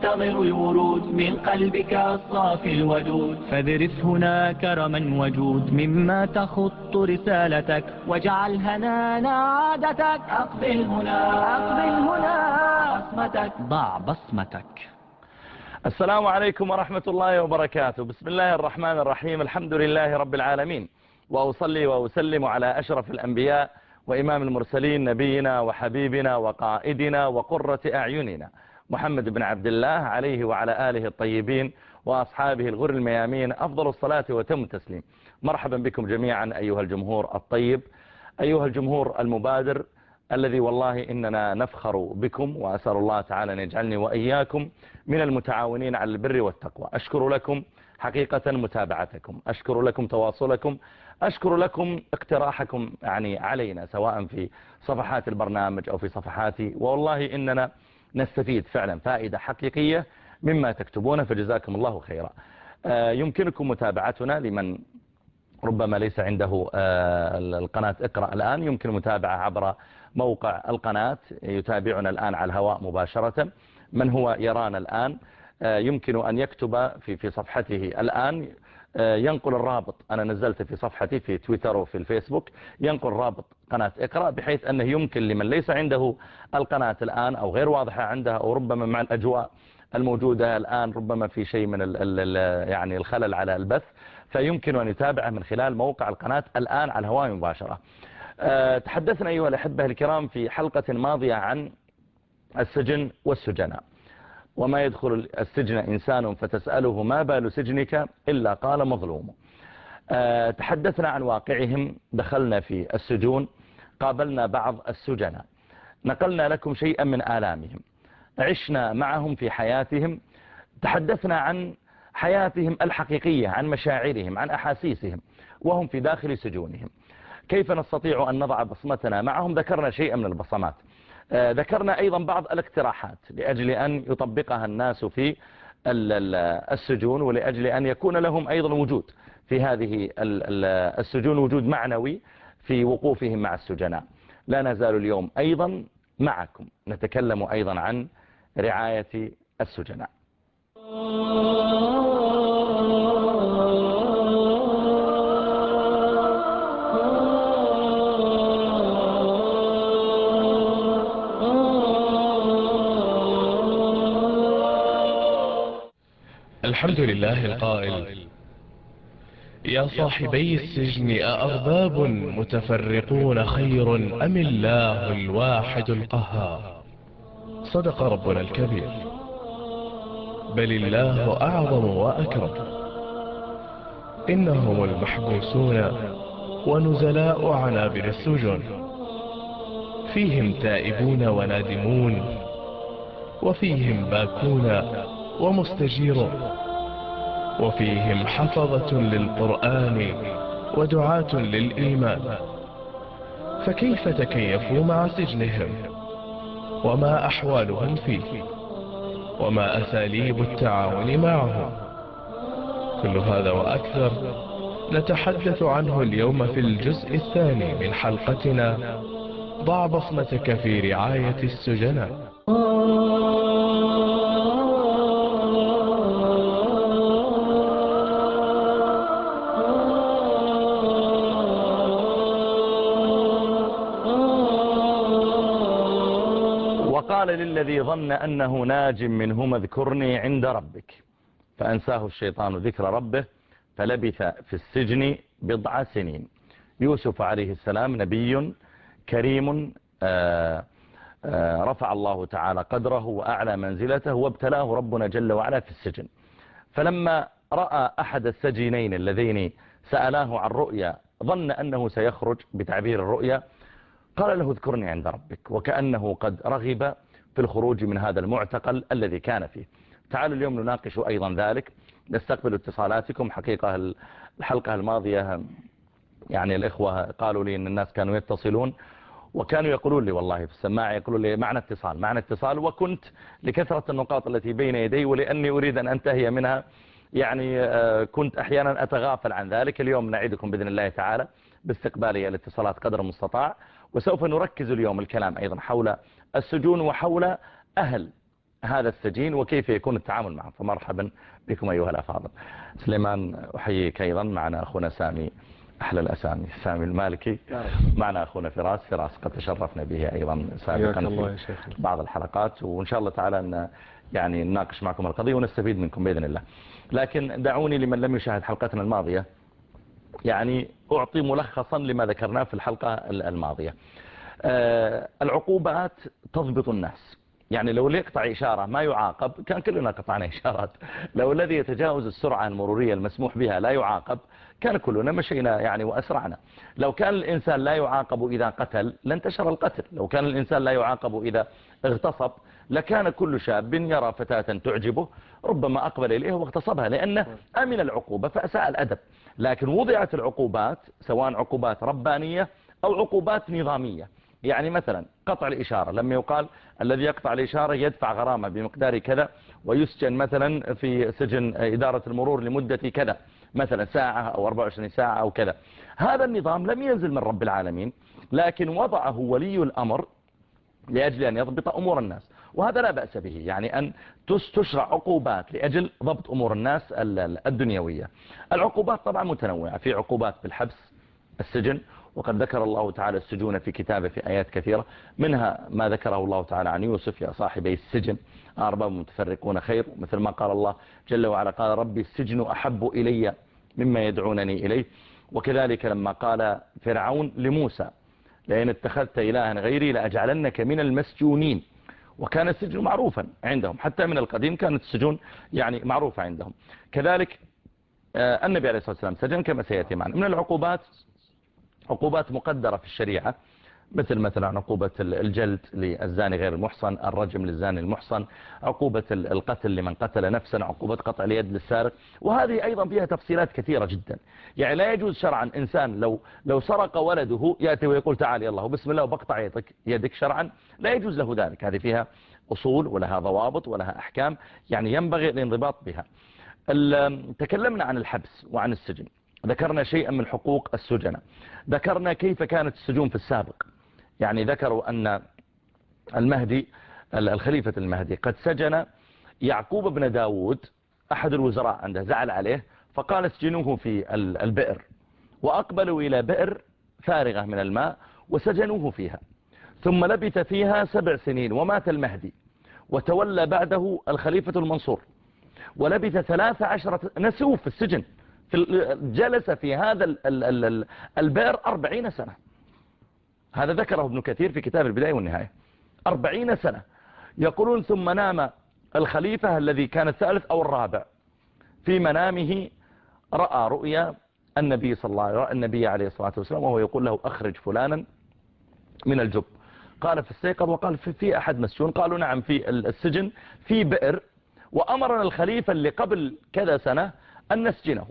تنتظر الورود من قلبك الصافي الودود. فاذرف هنا كرما وجود مما تخط رسالتك. واجعل هنانا عادتك. أقبل هنا. أقبل هنا. بصمتك. ضع بصمتك. السلام عليكم ورحمة الله وبركاته. بسم الله الرحمن الرحيم. الحمد لله رب العالمين. وأصلي وأسلم على أشرف الأنبياء وإمام المرسلين نبينا وحبيبنا وقائدنا وقرة أعيننا. محمد بن عبد الله عليه وعلى آله الطيبين وأصحابه الغر الميامين أفضل الصلاة وتم التسليم. مرحبا بكم جميعا أيها الجمهور الطيب أيها الجمهور المبادر الذي والله إننا نفخر بكم وأسأل الله تعالى أن يجعلني وإياكم من المتعاونين على البر والتقوى. أشكر لكم حقيقة متابعتكم أشكر لكم تواصلكم أشكر لكم اقتراحكم يعني علينا سواء في صفحات البرنامج أو في صفحاتي. والله إننا نستفيد فعلا فائدة حقيقية مما تكتبون فجزاكم الله خيرا. يمكنكم متابعتنا لمن ربما ليس عنده القناة اقرأ الآن. يمكن متابعة عبر موقع القناة يتابعنا الآن على الهواء مباشرة. من هو؟ يرانا الآن. يمكن أن يكتب في في صفحته الآن. ينقل الرابط. أنا نزلت في صفحتي في تويتر وفي الفيسبوك ينقل رابط قناة اقرأ بحيث أنه يمكن لمن ليس عنده القناة الآن أو غير واضحة عندها أو ربما مع الأجواء الموجودة الآن ربما في شيء من ال يعني الخلل على البث فيمكن أن يتابعه من خلال موقع القناة الآن على الهواء مباشرة. تحدثنا أيها الأحبة الكرام في حلقة ماضية عن السجن والسجناء. وما يدخل السجن إنسان فتسأله ما بال سجنك إلا قال مظلوم. تحدثنا عن واقعهم دخلنا في السجون قابلنا بعض السجناء. نقلنا لكم شيئا من آلامهم. عشنا معهم في حياتهم. تحدثنا عن حياتهم الحقيقية عن مشاعرهم عن أحاسيسهم وهم في داخل سجونهم. كيف نستطيع أن نضع بصمتنا معهم؟ ذكرنا شيئا من البصمات. ذكرنا أيضا بعض الاقتراحات لأجل أن يطبقها الناس في السجون ولأجل أن يكون لهم أيضا وجود في هذه السجون وجود معنوي في وقوفهم مع السجناء. لا نزال اليوم أيضا معكم. نتكلم أيضا عن رعاية السجناء. الحمد لله القائل. يا صاحبي السجن أأرباب متفرقون خير أم الله الواحد القهار؟ صدق ربنا الكبير. بل الله أعظم وأكرم. إنهم المحبوسون ونزلاء عنابر السجن. فيهم تائبون ونادمون. وفيهم باكون ومستجيرون وفيهم حفظة للقرآن ودعاة للإيمان. فكيف تكيفوا مع سجنهم؟ وما أحوالهم فيه؟ وما أساليب التعاون معهم؟ كل هذا وأكثر نتحدث عنه اليوم في الجزء الثاني من حلقتنا ضع بصمتك في رعاية السجناء. وقال للذي ظن أنه ناج منهما اذكرني عند ربك. فأنساه الشيطان ذكر ربه فلبث في السجن بضع سنين. يوسف عليه السلام نبي كريم آآ آآ رفع الله تعالى قدره وأعلى منزلته وابتلاه ربنا جل وعلا في السجن. فلما رأى أحد السجينين اللذين سألاه عن رؤيا ظن أنه سيخرج بتعبير الرؤيا قال له اذكرني عند ربك. وكأنه قد رغب في الخروج من هذا المعتقل الذي كان فيه. تعالوا اليوم نناقش أيضا ذلك. نستقبل اتصالاتكم. حقيقة الحلقة الماضية يعني الإخوة قالوا لي أن الناس كانوا يتصلون وكانوا يقولون لي والله في السماعة يقولون لي معنا اتصال معنا اتصال. وكنت لكثرة النقاط التي بين يدي ولأني أريد أن أنتهي منها يعني كنت أحيانا أتغافل عن ذلك. اليوم نعيدكم بإذن الله تعالى باستقبال الاتصالات قدر المستطاع. وسوف نركز اليوم الكلام أيضا حول السجون وحول أهل هذا السجين وكيف يكون التعامل معه. فمرحبا بكم أيها الأفاضل. سليمان أحييك أيضا. معنا أخونا سامي أحلى الأسامي. سامي المالكي. معنا أخونا فراس. فراس قد تشرفنا به أيضا سابقا في بعض الحلقات. وإن شاء الله تعالى أن يعني نناقش معكم القضية ونستفيد منكم بإذن الله. لكن دعوني لمن لم يشاهد حلقتنا الماضية. يعني أعطي ملخصا لما ذكرناه في الحلقة الماضية. العقوبات تضبط الناس. يعني لو اللي يقطع إشارة ما يعاقب كان كلنا قطعنا إشارات. لو الذي يتجاوز السرعة المرورية المسموح بها لا يعاقب كان كلنا مشينا يعني وأسرعنا. لو كان الإنسان لا يعاقب إذا قتل لانتشر القتل. لو كان الإنسان لا يعاقب إذا اغتصب لكان كل شاب يرى فتاة تعجبه ربما أقبل إليها واغتصبها لأنه أمن العقوبة فأساء الأدب. لكن وضعت العقوبات سواء عقوبات ربانية أو عقوبات نظامية يعني مثلا قطع الإشارة لما يقال الذي يقطع الإشارة يدفع غرامة بمقدار كذا ويسجن مثلا في سجن إدارة المرور لمدة كذا مثلا ساعة أو 24 ساعة أو كذا. هذا النظام لم ينزل من رب العالمين لكن وضعه ولي الأمر لأجل أن يضبط أمور الناس. وهذا لا بأس به يعني أن تشرع عقوبات لأجل ضبط أمور الناس الدنيوية. العقوبات طبعا متنوعة في عقوبات بالحبس السجن وقد ذكر الله تعالى السجون في كتابه في آيات كثيرة منها ما ذكره الله تعالى عن يوسف يا صاحبي السجن أرباب متفرقون خير مثل ما قال الله جل وعلا قال ربي السجن أحب إلي مما يدعونني إليه. وكذلك لما قال فرعون لموسى لأن اتخذت إلها غيري لأجعلنك من المسجونين. وكان السجن معروفا عندهم حتى من القديم كانت السجون يعني معروفة عندهم. كذلك آه، النبي عليه الصلاة والسلام سجن كما سيأتي معنا. من العقوبات؟ عقوبات مقدرة في الشريعة مثل مثلا عقوبة الجلد للزاني غير المحصن الرجم للزاني المحصن عقوبة القتل لمن قتل نفسا عقوبة قطع اليد للسارق. وهذه أيضا فيها تفصيلات كثيرة جدا. يعني لا يجوز شرعا إنسان لو لو سرق ولده يأتي ويقول تعال يلا بسم الله وبقطع يدك, يدك شرعا لا يجوز له ذلك. هذه فيها أصول ولها ضوابط ولها أحكام يعني ينبغي الانضباط بها. تكلمنا عن الحبس وعن السجن. ذكرنا شيئا من حقوق السجنة ذكرنا كيف كانت السجون في السابق. يعني ذكروا أن المهدي الخليفة المهدي قد سجن يعقوب بن داود أحد الوزراء عنده زعل عليه فقال اسجنوه في البئر. وأقبلوا إلى بئر فارغة من الماء وسجنوه فيها. ثم لبث فيها سبع سنين ومات المهدي. وتولى بعده الخليفة المنصور. ولبث ثلاث عشرة نسوه في السجن. جلس في هذا البئر أربعين سنة. هذا ذكره ابن كثير في كتاب البداية والنهاية. أربعين سنة. يقولون ثم نام الخليفة الذي كان الثالث أو الرابع. في منامه رأى رؤيا النبي صلى الله عليه وسلم النبي عليه الصلاة والسلام وهو يقول له أخرج فلانا من الجب. قال في السيقظ وقال في, في أحد مسجون قالوا نعم في السجن في بئر وأمرنا الخليفة اللي قبل كذا سنة أن نسجنه.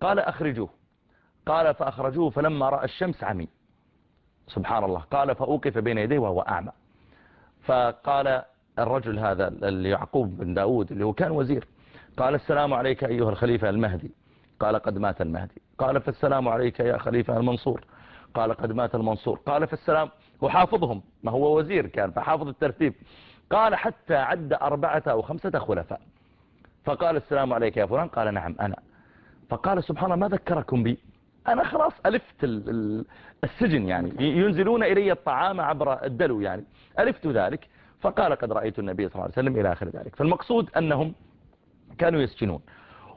قال أخرجوه. قال فأخرجوه فلما رأى الشمس عمي. سبحان الله. قال فأوقف بين يديه وهو أعمى. فقال الرجل هذا يعقوب بن داود اللي هو كان وزير. قال السلام عليك أيها الخليفة المهدي. قال قد مات المهدي. قال فالسلام عليك يا خليفة المنصور. قال قد مات المنصور. قال فالسلام وحافظهم ما هو وزير كان فحافظ الترتيب. قال حتى عد أربعة أو خمسة خلفاء. فقال السلام عليك يا فلان. قال نعم أنا. فقال سبحان الله ما ذكركم بي. أنا خلاص ألفت السجن يعني. ينزلون إلي الطعام عبر الدلو يعني. ألفت ذلك. فقال قد رأيت النبي صلى الله عليه وسلم إلى آخر ذلك. فالمقصود أنهم كانوا يسجنون.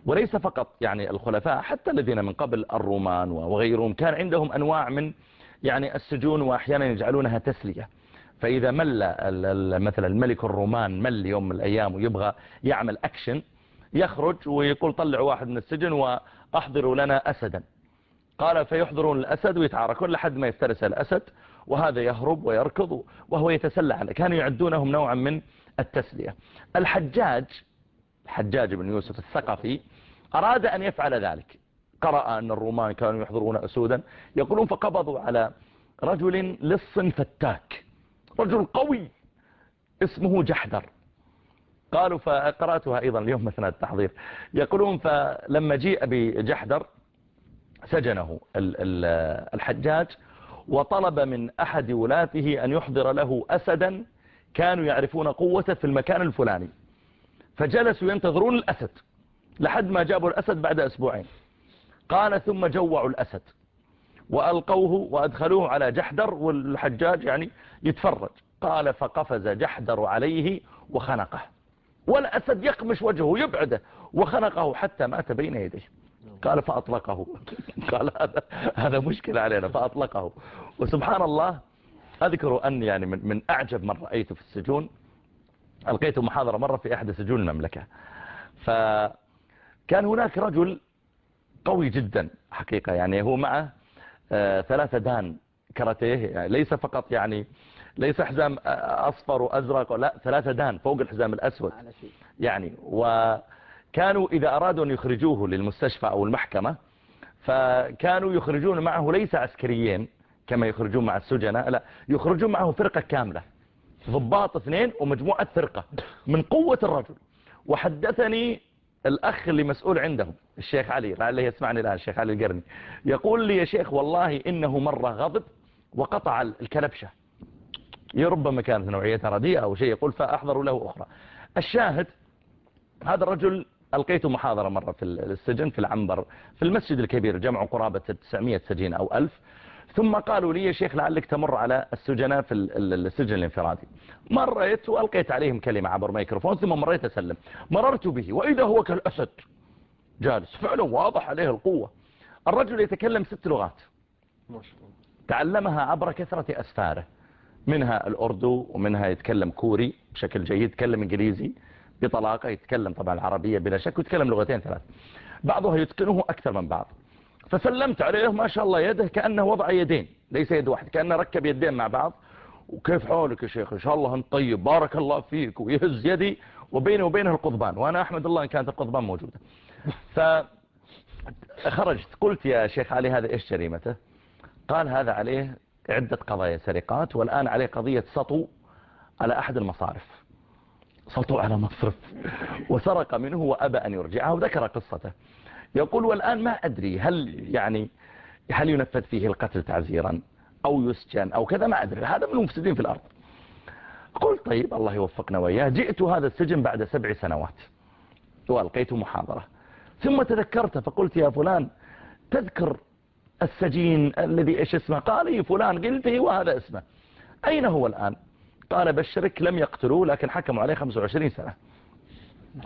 وليس فقط يعني الخلفاء حتى الذين من قبل الرومان وغيرهم كان عندهم أنواع من يعني السجون وأحيانا يجعلونها تسلية. فإذا مل مثلا الملك الرومان مل يوم من الأيام ويبغى يعمل أكشن يخرج ويقول طلعوا واحد من السجن وأحضروا لنا أسدا. قال فيحضرون الأسد ويتعاركون لحد ما يفترس الأسد وهذا يهرب ويركض وهو يتسلح عليه. كانوا يعدونهم نوعا من التسلية. الحجاج الحجاج بن يوسف الثقفي أراد أن يفعل ذلك. قرأ أن الرومان كانوا يحضرون أسودا يقولون فقبضوا على رجل لص فتاك رجل قوي اسمه جحدر. قالوا فقرأتها أيضا اليوم مثلا التحضير. يقولون فلما جيء بجحدر سجنه الحجاج وطلب من أحد ولاته أن يحضر له أسدا كانوا يعرفون قوته في المكان الفلاني. فجلسوا ينتظرون الأسد لحد ما جابوا الأسد بعد أسبوعين. قال ثم جوعوا الأسد وألقوه وأدخلوه على جحدر والحجاج يعني يتفرج. قال فقفز جحدر عليه وخنقه. والأسد يقمش وجهه يبعده. وخنقه حتى مات بين يديه. قال فأطلقه. قال هذا هذا مشكلة علينا فأطلقه. وسبحان الله أذكر أن يعني من, من أعجب من رأيته في السجون. ألقيت محاضرة مرة في أحد سجون المملكة. فكان هناك رجل قوي جدا حقيقة يعني هو معه آه، ثلاثة دان كراتيه يعني ليس فقط يعني ليس حزام أصفر وأزرق لا ثلاثة دان فوق الحزام الأسود. يعني وكانوا إذا أرادوا أن يخرجوه للمستشفى أو المحكمة فكانوا يخرجون معه ليس عسكريين كما يخرجون مع السجناء لا يخرجون معه فرقة كاملة ضباط اثنين ومجموعة فرقة من قوة الرجل. وحدثني الأخ اللي مسؤول عندهم الشيخ علي لعله يسمعني الآن الشيخ علي القرني. يقول لي يا شيخ والله إنه مرة غضب وقطع الكلبشة ربما كانت نوعيتها رديئة أو شيء يقول فأحضروا له أخرى. الشاهد هذا الرجل ألقيته محاضرة مرة في السجن في العنبر في المسجد الكبير جمع قرابة 900 سجين أو 1000 ثم قالوا لي يا شيخ لعلك تمر على السجناء في السجن الانفرادي. مريت وألقيت عليهم كلمة عبر ميكروفون ثم مريت أسلم. مررت به وإذا هو كالأسد. جالس. فعلا واضح عليه القوة. الرجل يتكلم ست لغات. تعلمها عبر كثرة أسفاره. منها الأردو ومنها يتكلم كوري بشكل جيد يتكلم إنجليزي بطلاقة يتكلم طبعا العربية بلا شك ويتكلم لغتين ثلاث بعضها يتقنه أكثر من بعض. فسلمت عليه ما شاء الله يده كأنه وضع يدين ليس يد واحد كأنه ركب يدين مع بعض. وكيف حالك يا شيخ؟ إن شاء الله أنت طيب بارك الله فيك ويهز يدي وبيني وبينه القضبان. وأنا أحمد الله إن كانت القضبان موجودة. فخرجت قلت يا شيخ علي هذا إيش جريمته؟ قال هذا عليه عدة قضايا سرقات والآن عليه قضية سطو على أحد المصارف. سطو على مصرف. وسرق منه وأبى أن يرجعه. وذكر قصته. يقول والآن ما أدري هل يعني هل ينفذ فيه القتل تعزيرا أو يسجن أو كذا ما أدري. هذا من المفسدين في الأرض. قلت طيب الله يوفقنا وإياه. جئت هذا السجن بعد سبع سنوات. وألقيت محاضرة. ثم تذكرت فقلت يا فلان تذكر السجين الذي إيش اسمه؟ قال لي فلان قلت وهذا اسمه. أين هو الآن؟ قال بشرك لم يقتلوه لكن حكموا عليه 25 سنة.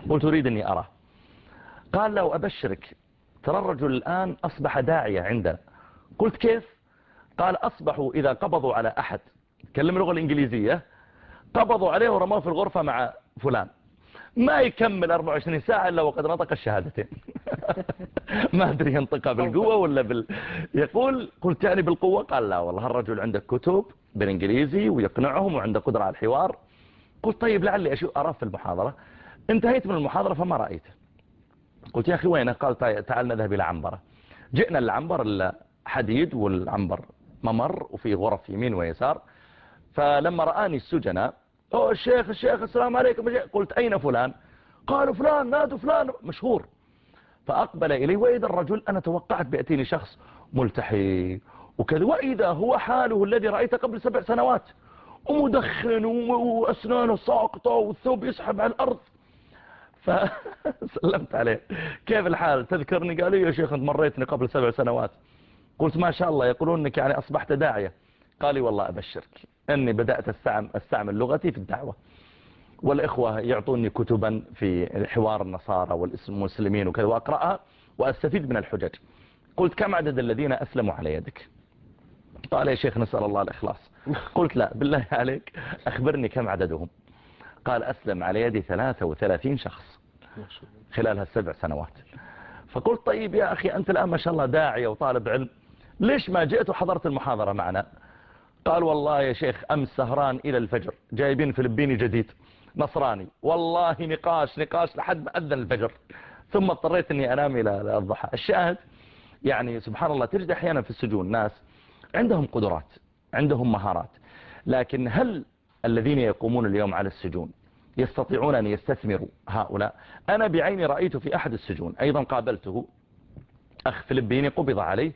قلت أريد أني أراه. قال لو أبشرك ترى الرجل الآن أصبح داعية عندنا. قلت كيف؟ قال أصبحوا إذا قبضوا على أحد. كلم اللغة الإنجليزية. قبضوا عليه ورموه في الغرفة مع فلان. ما يكمل 24 ساعة إلا وقد نطق الشهادتين. ما أدري ينطقها بالقوة ولا بال... يقول قلت يعني بالقوة؟ قال لا والله الرجل عنده كتب بالإنجليزي ويقنعهم وعنده قدرة على الحوار. قلت طيب لعلي أشوف أراه في المحاضرة. انتهيت من المحاضرة فما رأيته. قلت يا أخي وينه؟ قال تعال نذهب إلى عنبرة. جئنا العنبر الحديد والعنبر ممر وفي غرف يمين ويسار. فلما رآني السجناء أوه الشيخ الشيخ السلام عليكم قلت أين فلان؟ قالوا فلان نادوا فلان مشهور. فأقبل إلي وإذا الرجل أنا توقعت بيأتيني شخص ملتحي. وكذا وإذا هو حاله الذي رأيته قبل سبع سنوات ومدخن وأسنانه ساقطة والثوب يسحب على الأرض. فسلمت عليه. كيف الحال؟ تذكرني؟ قال لي يا شيخ أنت مريتني قبل سبع سنوات. قلت ما شاء الله يقولون إنك يعني أصبحت داعية. قال لي والله أبشرك إني بدأت أستعمل لغتي في الدعوة. والإخوة يعطوني كتبا في حوار النصارى والمسلمين وكذا وأقرأها وأستفيد من الحجج. قلت كم عدد الذين أسلموا على يدك؟ قال يا شيخ نسأل الله الإخلاص. قلت لا بالله عليك أخبرني كم عددهم. قال أسلم على يدي 33 شخص خلال هالسبع سنوات. فقلت طيب يا أخي أنت الآن ما شاء الله داعية وطالب علم ليش ما جئت وحضرت المحاضرة معنا؟ قال والله يا شيخ أمس سهران إلى الفجر جايبين فلبيني جديد. نصراني. والله نقاش نقاش لحد ما أذن الفجر. ثم اضطريت أني أنام إلى الضحى. الشاهد يعني سبحان الله تجد أحيانا في السجون ناس عندهم قدرات عندهم مهارات. لكن هل الذين يقومون اليوم على السجون يستطيعون أن يستثمروا هؤلاء؟ أنا بعيني رأيت في أحد السجون أيضا قابلته أخ فلبيني قبض عليه.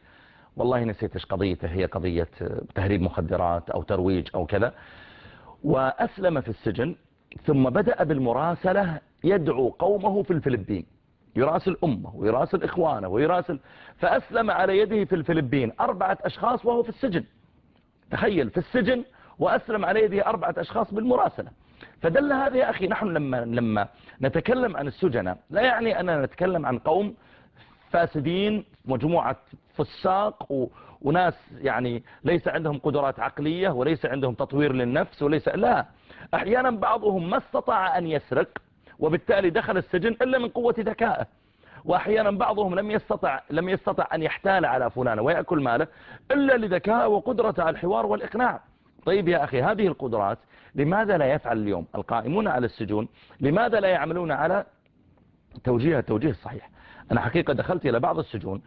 والله نسيت إيش قضيته هي قضية تهريب مخدرات أو ترويج أو كذا. وأسلم في السجن. ثم بدأ بالمراسلة يدعو قومه في الفلبين. يراسل أمه ويراسل إخوانه ويراسل فأسلم على يده في الفلبين أربعة أشخاص وهو في السجن. تخيل في السجن وأسلم على يده أربعة أشخاص بالمراسلة. فدل هذا يا أخي نحن لما, لما نتكلم عن السجنة لا يعني أننا نتكلم عن قوم فاسدين مجموعة فساق و... وناس يعني ليس عندهم قدرات عقلية وليس عندهم تطوير للنفس وليس لا. أحيانا بعضهم ما استطاع أن يسرق وبالتالي دخل السجن إلا من قوة ذكائه. وأحيانا بعضهم لم يستطع لم يستطع أن يحتال على فلان ويأكل ماله إلا لذكائه وقدرته على الحوار والإقناع. طيب يا أخي هذه القدرات لماذا لا يفعل اليوم القائمون على السجون؟ لماذا لا يعملون على توجيه التوجيه الصحيح؟ أنا حقيقة دخلت إلى بعض السجون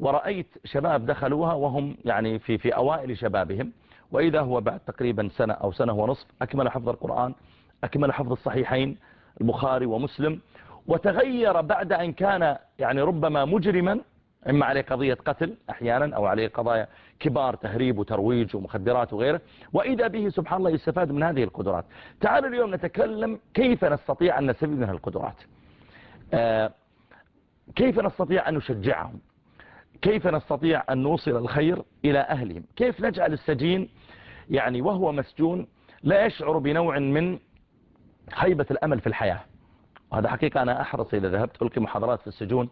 ورأيت شباب دخلوها وهم يعني في في أوائل شبابهم. وإذا هو بعد تقريبا سنة أو سنة ونصف أكمل حفظ القرآن أكمل حفظ الصحيحين البخاري ومسلم وتغير بعد أن كان يعني ربما مجرما إما عليه قضية قتل أحيانا أو عليه قضايا كبار تهريب وترويج ومخدرات وغيره وإذا به سبحان الله يستفاد من هذه القدرات. تعالوا اليوم نتكلم كيف نستطيع أن نستفيد من القدرات. آه كيف نستطيع أن نشجعهم؟ كيف نستطيع أن نوصل الخير إلى أهلهم؟ كيف نجعل السجين يعني وهو مسجون لا يشعر بنوع من هيبة الأمل في الحياة؟ وهذا حقيقة أنا أحرص إذا ذهبت ألقي محاضرات في السجون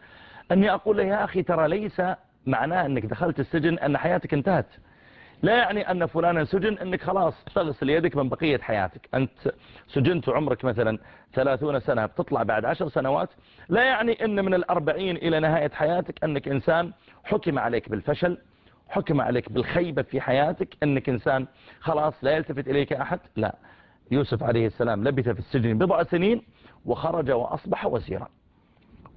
أني أقول له يا أخي ترى ليس معناه أنك دخلت السجن أن حياتك انتهت. لا يعني أن فلانا سجن أنك خلاص تغسل يدك من بقية حياتك. أنت سجنت عمرك مثلا ثلاثون سنة بتطلع بعد عشر سنوات. لا يعني أن من الأربعين إلى نهاية حياتك أنك إنسان حكم عليك بالفشل حكم عليك بالخيبة في حياتك أنك إنسان خلاص لا يلتفت إليك أحد. لا يوسف عليه السلام لبث في السجن بضع سنين وخرج وأصبح وزيرا.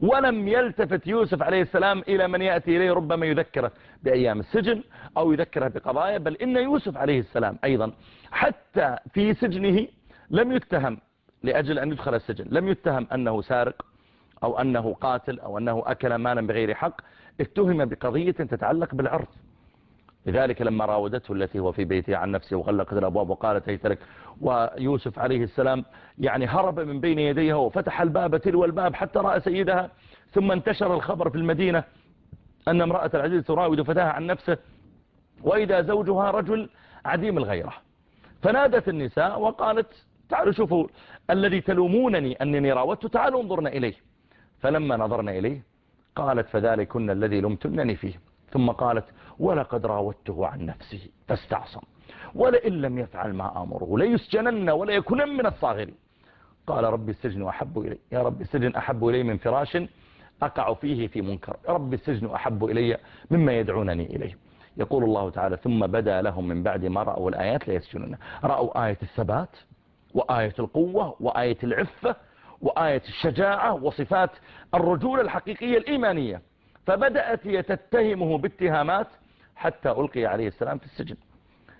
ولم يلتفت يوسف عليه السلام إلى من يأتي إليه ربما يذكره بأيام السجن أو يذكره بقضايا بل إن يوسف عليه السلام أيضا حتى في سجنه لم يتهم لأجل أن يدخل السجن لم يتهم أنه سارق أو أنه قاتل أو أنه أكل مالا بغير حق اتهم بقضية تتعلق بالعرض. لذلك لما راودته التي هو في بيتها عن نفسه وغلقت الأبواب وقالت هيت لك ويوسف عليه السلام يعني هرب من بين يديها وفتح الباب تلو الباب حتى رأى سيدها ثم انتشر الخبر في المدينة أن امرأة العزيز تراود فتاها عن نفسه وإذا زوجها رجل عديم الغيرة. فنادت النساء وقالت تعالوا شوفوا الذي تلومونني أنني راودت تعالوا انظرنا إليه. فلما نظرنا إليه قالت فذلكن الذي لمتنني فيه. ثم قالت ولقد راودته عن نفسه فاستعصم ولئن لم يفعل ما أمره ليسجنن ولا يكون من الصاغرين. قال رب السجن أحب إلي يا رب السجن أحب إلي من فراش أقع فيه في منكر. رب السجن أحب إلي مما يدعونني إليه. يقول الله تعالى ثم بدا لهم من بعد ما رأوا الآيات ليسجنون رأوا آية الثبات وآية القوة وآية العفة وآية الشجاعة وصفات الرجولة الحقيقية الإيمانية. فبدأت تتهمه باتهامات حتى ألقي عليه السلام في السجن.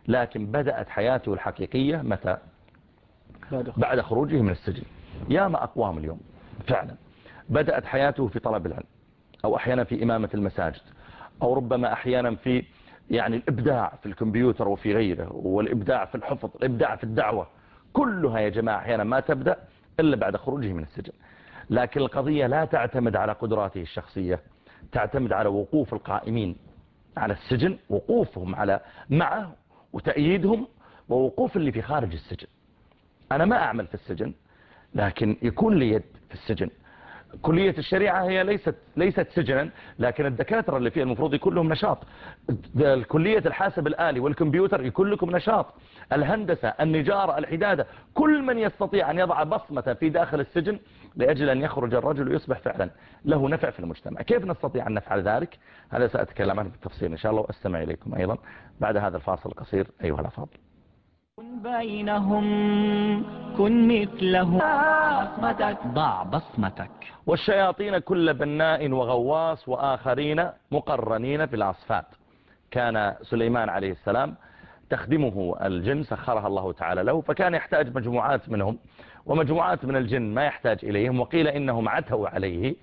لكن بدأت حياته الحقيقية متى؟ بعد خروجه من السجن. يا ما أقوام اليوم. فعلا. بدأت حياته في طلب العلم. أو أحيانا في إمامة المساجد. أو ربما أحيانا في يعني الإبداع في الكمبيوتر وفي غيره. والإبداع في الحفظ. الإبداع في الدعوة. كلها يا جماعة أحيانا ما تبدأ إلا بعد خروجه من السجن. لكن القضية لا تعتمد على قدراته الشخصية. تعتمد على وقوف القائمين على السجن وقوفهم على معه وتأييدهم ووقوف اللي في خارج السجن. أنا ما أعمل في السجن لكن يكون لي يد في السجن. كلية الشريعة هي ليست ليست سجنا لكن الدكاترة اللي فيها المفروض يكون لهم نشاط كلية الحاسب الآلي والكمبيوتر يكون لكم نشاط. الهندسة النجارة الحدادة كل من يستطيع أن يضع بصمة في داخل السجن لأجل أن يخرج الرجل ويصبح فعلا له نفع في المجتمع. كيف نستطيع أن نفعل ذلك؟ هذا سأتكلم عنه بالتفصيل إن شاء الله وأستمع إليكم أيضا بعد هذا الفاصل القصير أيها الأفاضل. كن بينهم كن مثلهم. بصمتك ضع بصمتك. والشياطين كل بناء وغواص وآخرين مقرنين في الأصفاد. كان سليمان عليه السلام تخدمه الجن سخرها الله تعالى له فكان يحتاج مجموعات منهم. ومجموعات من الجن ما يحتاج إليهم وقيل إنهم عتوا عليه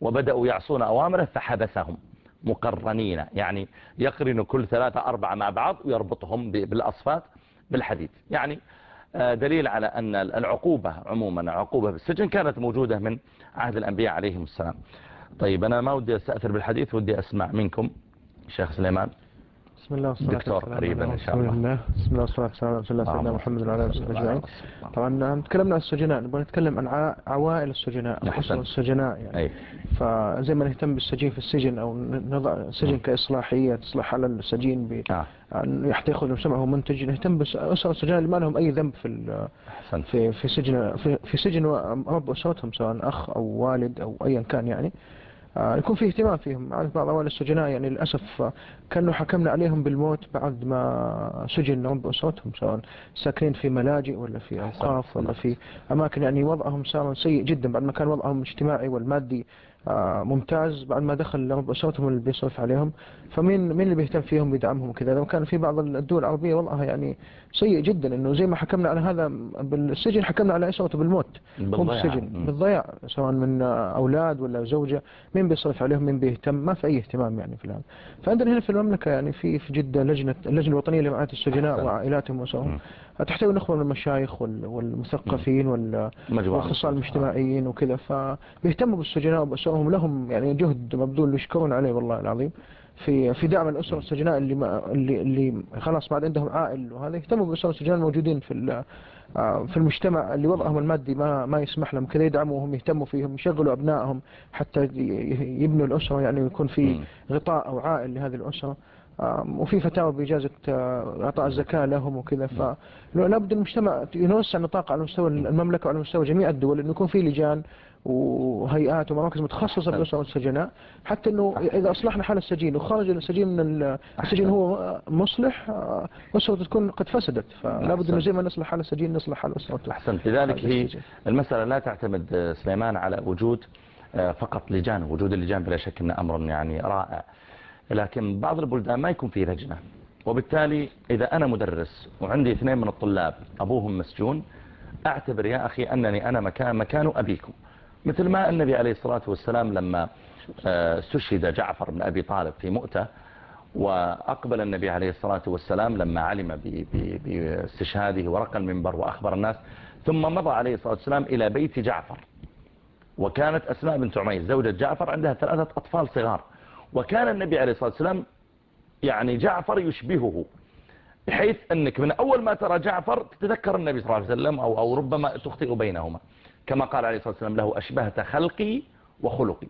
وبدأوا يعصون أوامره فحبسهم مقرنين يعني يقرن كل ثلاثة أربعة مع بعض ويربطهم بالأصفاد بالحديد. يعني آه، دليل على أن العقوبة عموما عقوبة بالسجن كانت موجودة من عهد الأنبياء عليهم السلام. طيب أنا ما ودي أستأثر بالحديث ودي أسمع منكم شيخ سليمان. بسم الله والصلاة دكتور والسلام قريبا على إن شاء الله. بسم الله والصلاة والسلام على سيدنا محمد وعلى آله وصحبه أجمعين. طبعا تكلمنا عن السجناء. نبغى نتكلم عن عوائل السجناء أحسن. أسر السجناء يعني. أي. فزي ما نهتم بالسجين في السجن أو نضع السجن كإصلاحية تصلح على السجين ب آه. حتى يأخذ مجتمعه منتج. نهتم بأسر السجناء اللي ما لهم أي ذنب في في في سجن في, في سجن رب أسرتهم سواء أخ أو والد أو أيا كان يعني. آه، يكون في اهتمام فيهم. عارف بعض أوائل السجناء يعني للأسف آه، كانوا حكمنا عليهم بالموت بعد ما سجن رب أسرتهم سواء ساكنين في ملاجئ ولا في أوقاف ولا في أماكن. يعني وضعهم صار سيء جدا. بعد ما كان وضعهم الاجتماعي والمادي آه، ممتاز بعد ما دخل رب أسرتهم اللي بيصرف عليهم. فمين مين اللي بيهتم فيهم بيدعمهم وكذا؟ لو كان في بعض الدول العربية وضعها يعني سيء جدا إنه زي ما حكمنا على هذا بالسجن حكمنا على اسرته بالموت. مو بالضياع. بالسجن. بالضياع سواء من أولاد ولا زوجة مين بيصرف عليهم مين بيهتم؟ ما في أي اهتمام يعني في الان فعندنا هنا في المملكة يعني في في جدة لجنة اللجنة الوطنية لرعاية السجناء. وعائلاتهم واسرهم تحتوي نخبة من المشايخ وال- والمثقفين وال مجموعة. والاخصائيين المجتمعيين وكذا. فبيهتموا بالسجناء وبأسرهم لهم يعني جهد مبذول يشكرون عليه والله العظيم. في في دعم الاسر السجناء اللي ما اللي اللي خلاص عاد عندهم عائل وهذا يهتموا بالاسر السجناء الموجودين في آه، في المجتمع اللي وضعهم المادي ما ما يسمح لهم. كذا يدعموهم يهتموا فيهم يشغلوا أبنائهم حتى يبنوا الأسرة يعني ويكون في. غطاء أو عائل لهذه الأسرة. وفي فتاوى بإجازة آه، إعطاء الزكاة لهم وكذا. فلابد المجتمع يوسع النطاق على مستوى المملكة وعلى مستوى جميع الدول إنه يكون في لجان وهيئات ومراكز متخصصة بالأسر والسجناء حتى إنه إذا أصلحنا حال السجين وخرج السجين من ال- السجين هو مصلح آه، أسرته تكون قد فسدت. فلابد إنه زي ما نصلح حال السجين نصلح حال أسرته أحسنت لذلك هي. المسألة لا تعتمد آه، سليمان على وجود آه، فقط لجان وجود اللجان بلا شك أنه أمر يعني رائع. لكن بعض البلدان ما يكون فيه لجنة. وبالتالي إذا أنا مدرس وعندي اثنين من الطلاب أبوهم مسجون أعتبر يا أخي أنني أنا مكان مكان أبيكم. مثل ما النبي عليه الصلاة والسلام لما آه، استشهد جعفر بن أبي طالب في مؤتة وأقبل النبي عليه الصلاة والسلام لما علم باستشهاده ورقى المنبر وأخبر الناس ثم مضى عليه الصلاة والسلام إلى بيت جعفر. وكانت أسماء بنت عميس زوجة جعفر عندها ثلاثة أطفال صغار. وكان النبي عليه الصلاة والسلام يعني جعفر يشبهه بحيث أنك من أول ما ترى جعفر تتذكر النبي صلى الله عليه وسلم أو, أو ربما تخطئ بينهما. كما قال عليه الصلاة والسلام له أشبهت خلقي وخلقي.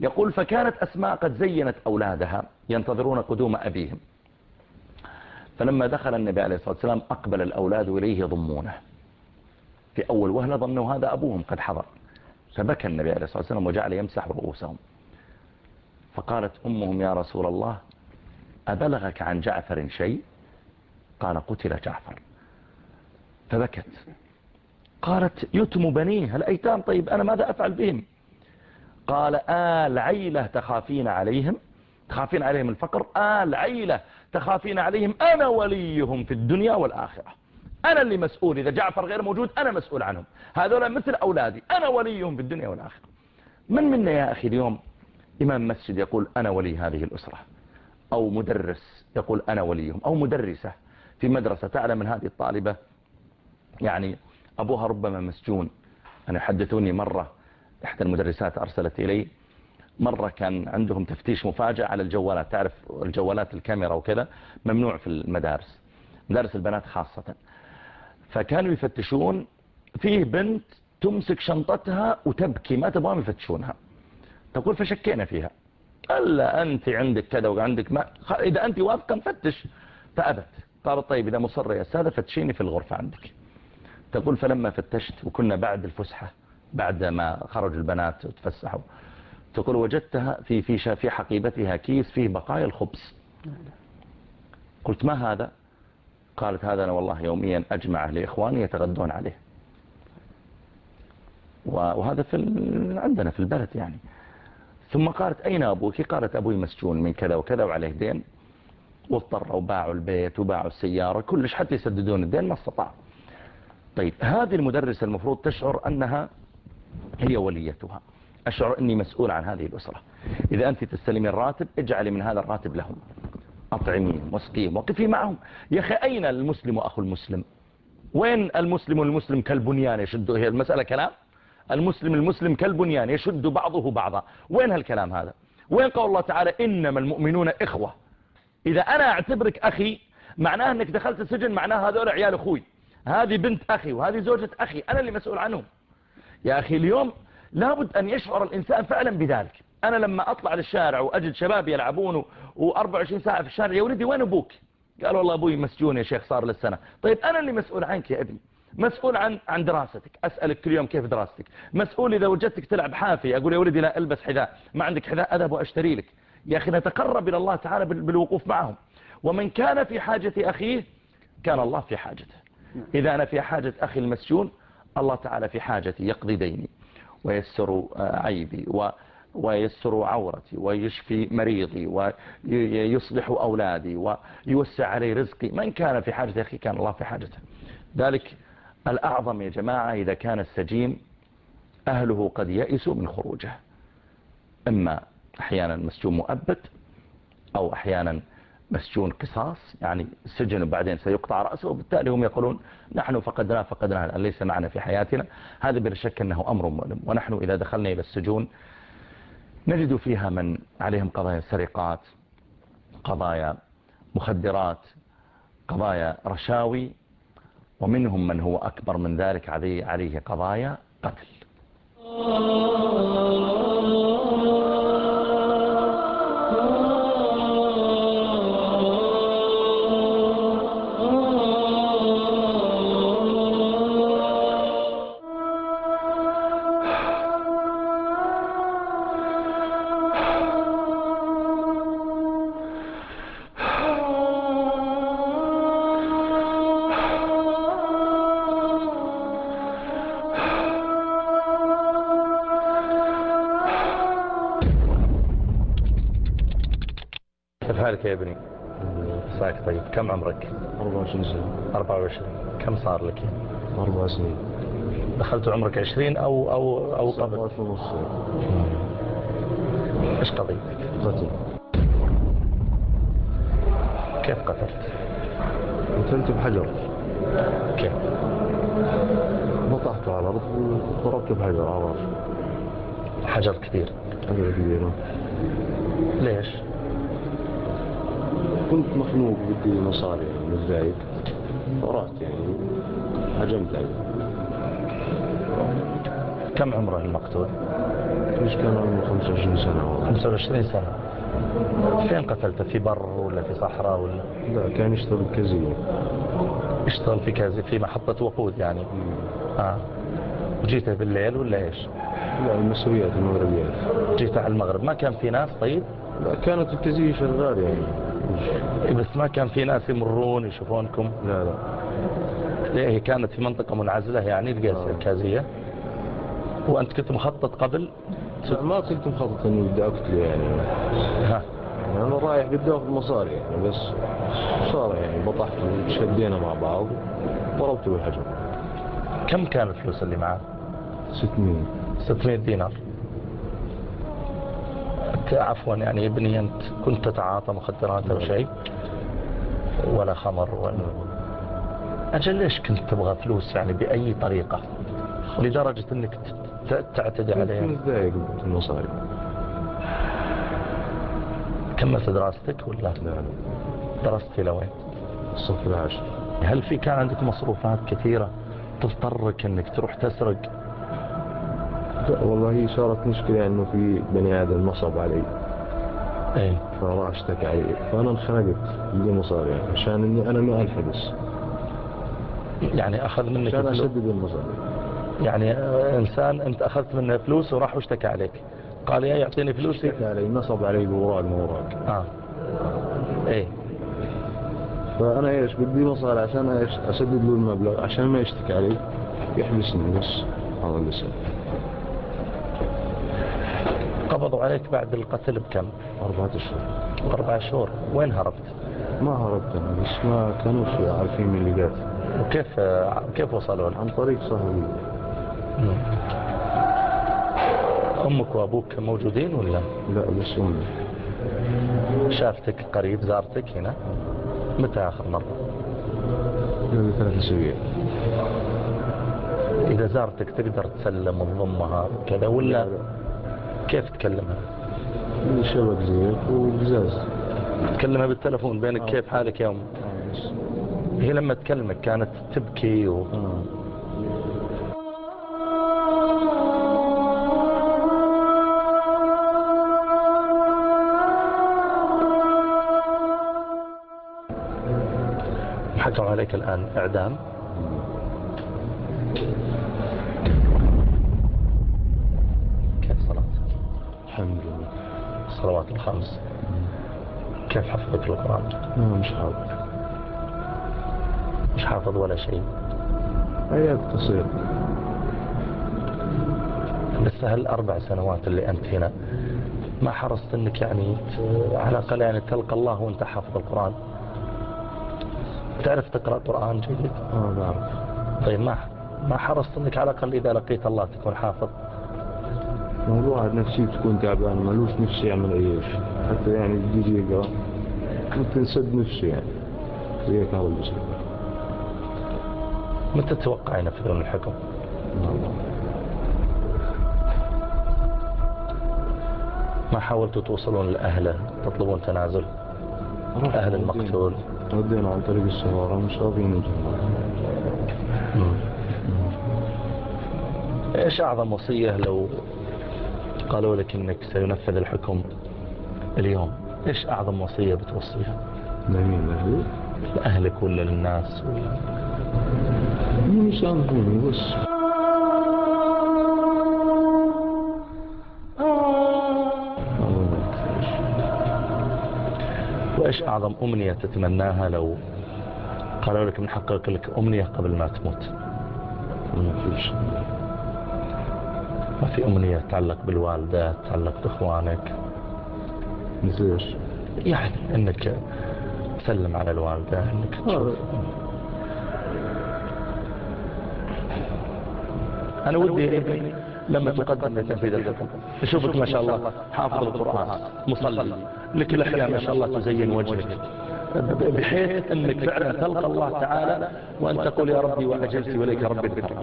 يقول فكانت أسماء قد زينت أولادها ينتظرون قدوم أبيهم. فلما دخل النبي عليه الصلاة والسلام أقبل الأولاد إليه يضمونه. في أول وهلة ظنوا هذا أبوهم قد حضر. فبكى النبي عليه الصلاة والسلام وجعل يمسح رؤوسهم. فقالت أمهم يا رسول الله أبلغك عن جعفر شيء؟ قال قتل جعفر. فبكت. قالت يتم بنيه الأيتام طيب أنا ماذا أفعل بهم؟ قال آل عيلة تخافين عليهم تخافين عليهم الفقر آل عيلة تخافين عليهم أنا وليهم في الدنيا والآخرة. أنا اللي مسؤول إذا جعفر غير موجود أنا مسؤول عنهم. هذول مثل أولادي أنا وليهم في الدنيا والآخرة. من منا يا أخي اليوم إمام مسجد يقول أنا ولي هذه الأسرة؟ أو مدرس يقول أنا وليهم. أو مدرسة في مدرسة تعلم من هذه الطالبة يعني أبوها ربما مسجون. أنا حدثوني مرة إحدى المدرسات أرسلت إلي. مرة كان عندهم تفتيش مفاجئ على الجوالات. تعرف الجوالات الكاميرا وكذا؟ ممنوع في المدارس مدارس البنات خاصة. فكانوا يفتشون فيه بنت تمسك شنطتها وتبكي ما تبغاهم يفتشونها. تقول فشكينا فيها. ألا أنت عندك كذا وعندك ما. إذا أنت واثقة نفتش فأبت. قالت طيب إذا مصر يا أستاذة فتشيني في الغرفة عندك. تقول فلما فتشت وكنا بعد الفسحة بعد ما خرجوا البنات وتفسحوا تقول وجدتها في في في حقيبتها كيس فيه بقايا الخبز. قلت ما هذا؟ قالت هذا أنا والله يوميا أجمعه لإخواني يتغدون عليه. وهذا في عندنا في البلد يعني. ثم قالت أين أبوك؟ قالت أبوي مسجون من كذا وكذا وعليه دين. واضطروا باعوا البيت وباعوا السيارة كلش حتى يسددون الدين ما استطاعوا. طيب هذه المدرسة المفروض تشعر أنها هي وليتها. أشعر أني مسؤول عن هذه الأسرة. إذا أنت تستلمي الراتب اجعلي من هذا الراتب لهم. أطعميهم واسقيهم وقفي معهم. يا أخي أين المسلم وأخو المسلم؟ وين المسلم والمسلم كالبنيان؟ يشد هي المسألة كلام؟ المسلم المسلم كالبنيان يشد بعضه بعضا. وين هالكلام هذا؟ وين قول الله تعالى إنما المؤمنون إخوة؟ إذا أنا أعتبرك أخي معناه أنك دخلت السجن معناه هذول عيال أخوي. هذه بنت أخي وهذه زوجة أخي أنا اللي مسؤول عنهم. يا أخي اليوم لابد أن يشعر الإنسان فعلا بذلك. أنا لما أطلع للشارع وأجد شباب يلعبون و24 ساعة في الشارع يا ولدي وين أبوك؟ قال والله أبوي مسجون يا شيخ صار للسنة. طيب أنا اللي مسؤول عنك يا أبني. مسؤول عن عن دراستك. أسألك كل يوم كيف دراستك؟ مسؤول إذا وجدتك تلعب حافي أقول يا ولدي لا ألبس حذاء. ما عندك حذاء أذهب وأشتري لك. يا أخي نتقرب إلى الله تعالى بالوقوف معهم. ومن كان في حاجة أخيه كان الله في حاجته. إذا أنا في حاجة أخي المسجون الله تعالى في حاجتي يقضي ديني ويسر عيبي و ويسر عورتي ويشفي مريضي ويصلح أولادي ويوسع علي رزقي. من كان في حاجة أخي؟ كان الله في حاجته. ذلك الأعظم يا جماعة إذا كان السجين أهله قد يئسوا من خروجه. إما أحيانا مسجون مؤبد أو أحيانا مسجون قصاص يعني سجن وبعدين سيقطع رأسه وبالتالي هم يقولون نحن فقدنا فقدنا ليس معنا في حياتنا. هذا بلا شك أنه أمر مؤلم. ونحن إذا دخلنا إلى السجون نجد فيها من عليهم قضايا سرقات قضايا مخدرات قضايا رشاوي ومنهم من هو أكبر من ذلك عليه, عليه قضايا قتل. يا ابني؟ صايك طيب. كم عمرك؟ 24 سنة. 24 كم صار لك؟ أربع سنين. دخلت عمرك 20 أو أو أو قبل؟ ونص إيش قضيتك قتل. كيف قتلت؟ قتلت بحجر. كيف؟ بطحته على الأرض وضربته بحجر على راسه حجر كثير حجر كبير ليش كنت مخنوق بدي مصاري يعني متضايق ورحت يعني هجمت عليه. كم عمره المقتول؟ مش كان عمره 25 سنة 25 سنة. فين قتلته؟ في بر ولا في صحراء ولا؟ لا كان يشتغل كزية يشتغل في كازي في محطة وقود يعني. آه. وجيته بالليل ولا إيش؟ لا المسويات المغربيات. جيته على المغرب. ما كان في ناس؟ طيب. لا كانت الكزية شغال يعني. بس ما كان في ناس يمرون يشوفونكم. لا لا. ليه هي كانت في منطقة منعزلة يعني آه. الكازية. وأنت كنت مخطط قبل؟ لا، ما كنت مخطط إني بدي اقتله يعني. ها. يعني أنا رايح بدي اخذ مصاري يعني بس صار يعني بطحته شدينا مع بعض ضربته بالحجر. كم كان الفلوس اللي معاه 600 600 دينار. أنت عفوا يعني ابني أنت كنت تتعاطى مخدرات أو شيء ولا خمر ولا أجل ليش كنت تبغى فلوس يعني بأي طريقة؟ لدرجة أنك تعتدي كنت عليهم متضايق بالمصاري كملت دراستك ولا؟ لا لا. درست إلى وين؟ الصف العاشر هل في كان عندك مصروفات كثيرة تضطرك أنك تروح تسرق والله صارت مشكلة إنه في بني آدم نصب علي. إيه. فراح اشتكى علي. فأنا انخنقت بدي مصاري. يعني عشان إني أنا ما أنحبس. يعني أخذ منك عشان اسدد المصاري يعني آه، إنسان أنت أخذت منه فلوس وراح واشتكى عليك. قال يا يعطيني فلوسي. اشتكى علي. نصب علي بوراق ما وراق. آه. إيه. فأنا إيش؟ بدي مصاري. عشان إيش؟ أسدد له المبلغ. عشان ما يشتكي علي. يحبسني بس. هذا اللي صار. قبضوا عليك بعد القتل بكم؟ أربعة أشهر. أربع شهور. وين هربت؟ ما هربت أنا بس ما كانوش عارفين من اللي قاتل وكيف كيف وصلوا؟ لك عن طريق صاحبي أمك وأبوك موجودين ولا؟ لا بس أمي شافتك قريب زارتك هنا؟ متى آخر مرة؟ قبل ثلاث أسابيع. إذا زارتك تقدر تسلم وتضمها كذا ولا؟ كيف تكلمها؟ شبك زيك وقزاز تكلمها بالتلفون بينك كيف حالك يا أم؟ آه،. هي لما تكلمك كانت تبكي و... آه. حكم عليك الآن إعدام كيف صلاة الحمد لله الخمس كيف حفظك القرآن؟ ما مش حاضر مش حافظ ولا شيء. آيات قصيرة بس هالأربع سنوات اللي أنت هنا. ما حرصت أنك يعني على الأقل يعني تلقى الله وأنت حافظ القرآن؟ تعرف تقرأ قرآن جيد آه بعرف. طيب ما ما حرصت أنك على الأقل إذا لقيت الله تكون حافظ؟ موضوع نفسي تكون تعبان ملوش نفسي يعمل أي شيء حتى يعني يجي يقرأ ممكن سد نفسه يعني. هيك هذا اللي بصير متى تتوقع ينفذون الحكم. ما حاولتوا توصلون لأهله تطلبون تنازل؟ أهل المقتول. ردينا عن طريق السفارة مش راضيين يجوا. مم. إيش أعظم وصية لو قالوا لك إنك سينفذ الحكم اليوم. إيش أعظم وصية بتوصيها؟ لمين أهلي؟ لاهلك ولا للناس ولا هم يسامحوني بس. وإيش أعظم أمنية تتمناها لو قالوا لك بنحقق لك أمنية قبل ما تموت؟ ما في شيء. ما في أمنية تتعلق بالوالدة تتعلق بإخوانك. مثل إيش؟ يعني إنك تسلم على الوالدة إنك تشوف. أنا ودي أبني. لما تقدم لتنفيذ الحكم أشوفك ما شاء الله حافظ القرآن مصلي. لك الأحياء ما شاء الله تزين وجهك. بحيث أنك فعلا تلقى الله تعالى وأن تقول يا ربي وأجلت إليك ربي الكرم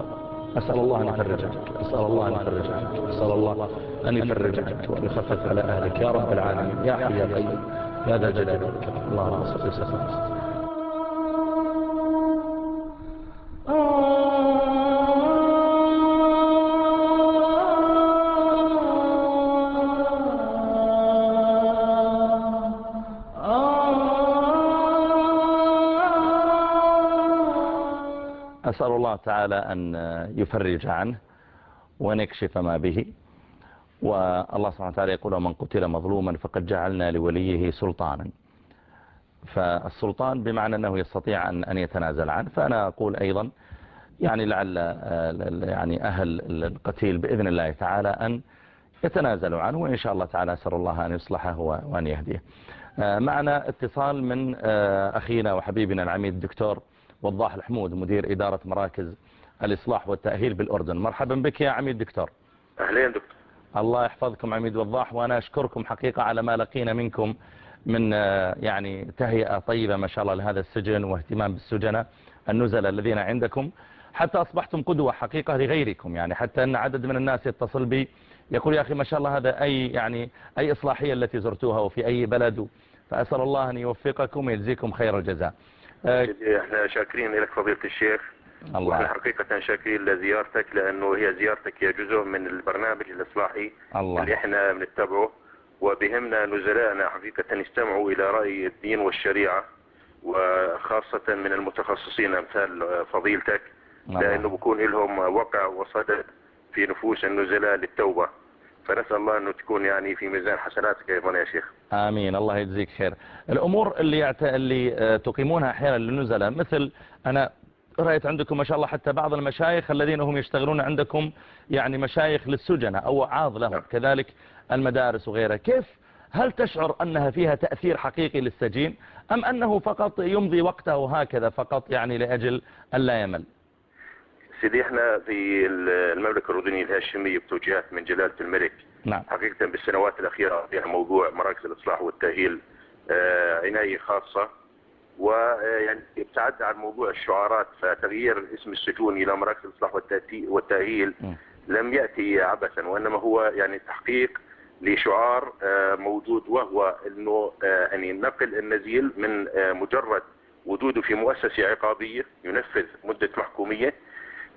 أسأل الله أن يفرج عنك أسأل الله أن يفرج عنك أسأل الله أن يفرج عنك وأن يخفف على أهلك. يا رب العالمين. يا حي يا قيوم. يا ذا الجلال والإكرام. اللهم صل وسلم. الله تعالى أن يفرج عنه وأن يكشف ما به. والله سبحانه وتعالى يقول ومن قتل مظلوما فقد جعلنا لوليه سلطانا. فالسلطان بمعنى أنه يستطيع أن أن يتنازل عنه. فأنا أقول أيضا يعني لعل يعني أهل القتيل بإذن الله تعالى أن يتنازلوا عنه وإن شاء الله تعالى أسأل الله أن يصلحه وأن يهديه. معنا اتصال من أخينا وحبيبنا العميد الدكتور وضاح الحمود مدير إدارة مراكز الإصلاح والتأهيل بالأردن. مرحبا بك يا عميد دكتور. أهلين دكتور. الله يحفظكم عميد وضاح وأنا أشكركم حقيقة على ما لقينا منكم من يعني تهيئة طيبة ما شاء الله لهذا السجن واهتمام بالسجنة النزل الذين عندكم. حتى أصبحتم قدوة حقيقة لغيركم يعني حتى أن عدد من الناس يتصل بي يقول يا أخي ما شاء الله هذا أي يعني أي إصلاحية التي زرتوها وفي أي بلد فأسأل الله أن يوفقكم ويجزيكم خير الجزاء. سيدي إحنا شاكرين لك فضيلة الشيخ. الله حقيقة شاكرين لزيارتك لأنه هي زيارتك هي جزء من البرنامج الإصلاحي اللي الله إحنا بنتبعه. وبهمنا نزلائنا حقيقة يستمعوا إلى رأي الدين والشريعة وخاصة من المتخصصين أمثال فضيلتك لأنه بكون لهم وقع وصدد في نفوس النزلاء للتوبة. فنسأل الله أنه تكون يعني في ميزان حسناتك أيضا يا شيخ. آمين. الله يجزيك خير. الأمور اللي يعت... اللي آه، تقيمونها أحيانا للنزلاء مثل أنا رأيت عندكم ما شاء الله حتى بعض المشايخ الذين هم يشتغلون عندكم يعني مشايخ للسجنة أو وعاظ لهم كذلك المدارس وغيرها. كيف؟ هل تشعر أنها فيها تأثير حقيقي للسجين أم أنه فقط يمضي وقته هكذا فقط يعني لأجل ألا يمل؟ سيدي إحنا في المملكة الأردنية الهاشمية بتوجيهات من جلالة الملك نعم حقيقة بالسنوات الأخيرة فيها موضوع مراكز الإصلاح والتأهيل آه، عناية خاصة ويعني ابتعدنا عن موضوع الشعارات فتغيير اسم السجون إلى مراكز الإصلاح والتأهيل. لم يأتي عبثا وإنما هو يعني تحقيق لشعار آه، موجود وهو إنه آه، يعني نقل النزيل من آه، مجرد وجوده في مؤسسة عقابية ينفذ مدة محكومية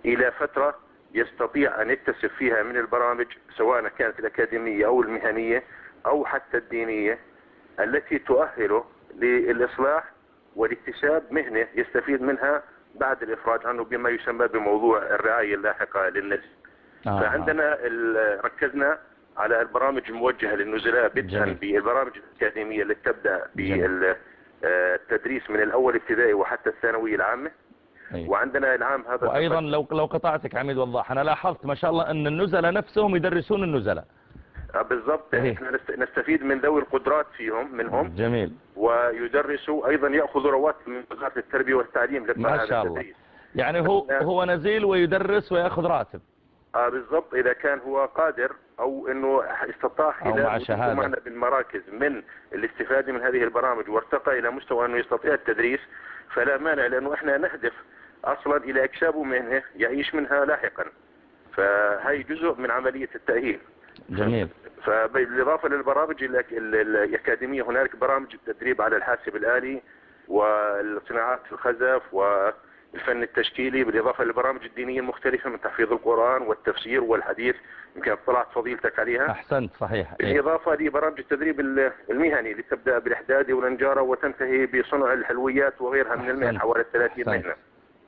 إلى فترة يستطيع أن يكتسب فيها من البرامج سواء كانت الأكاديمية أو المهنية أو حتى الدينية التي تؤهله للإصلاح والاكتساب مهنة يستفيد منها بعد الإفراج عنه بما يسمى بموضوع الرعاية اللاحقة للنزل. آه. فعندنا ركزنا على البرامج الموجهة للنزلاء بدءا. بالبرامج الأكاديمية اللي تبدأ جميل. بالتدريس من الأول ابتدائي وحتى الثانوية العامة أي. وعندنا العام هذا وأيضا لو لو قطعتك عميد وضاح أنا لاحظت ما شاء الله أن النزلاء نفسهم يدرسون النزلاء. آه، بالضبط. إيه. إحنا نست- نستفيد من ذوي القدرات فيهم منهم. جميل. ويدرسوا أيضا يأخذوا رواتب من وزارة التربية والتعليم ما شاء الله. يعني هو هو نزيل ويدرس ويأخذ راتب. آه بالضبط. إذا كان هو قادر أو إنه استطاع خلال. معنا بالمراكز من الاستفادة من هذه البرامج وارتقى إلى مستوى إنه يستطيع التدريس فلا مانع لأنه إحنا نهدف أصلا إلى اكسابه مهنه يعيش منها لاحقا. فهي جزء من عملية التأهيل. جميل. فبالإضافة للبرامج الأك- ال- ال- الأكاديمية هنالك برامج التدريب على الحاسب الآلي والصناعات الخزف والفن التشكيلي بالإضافة للبرامج الدينية المختلفة من تحفيظ القرآن والتفسير والحديث. يمكن اطلعت فضيلتك عليها. أحسنت صحيح. إيه. بالإضافة لبرامج التدريب ال- المهني اللي تبدا بالاحداد والنجاره وتنتهي بصنع الحلويات وغيرها من المهن أحسنت. حوالي 30 أحسنت.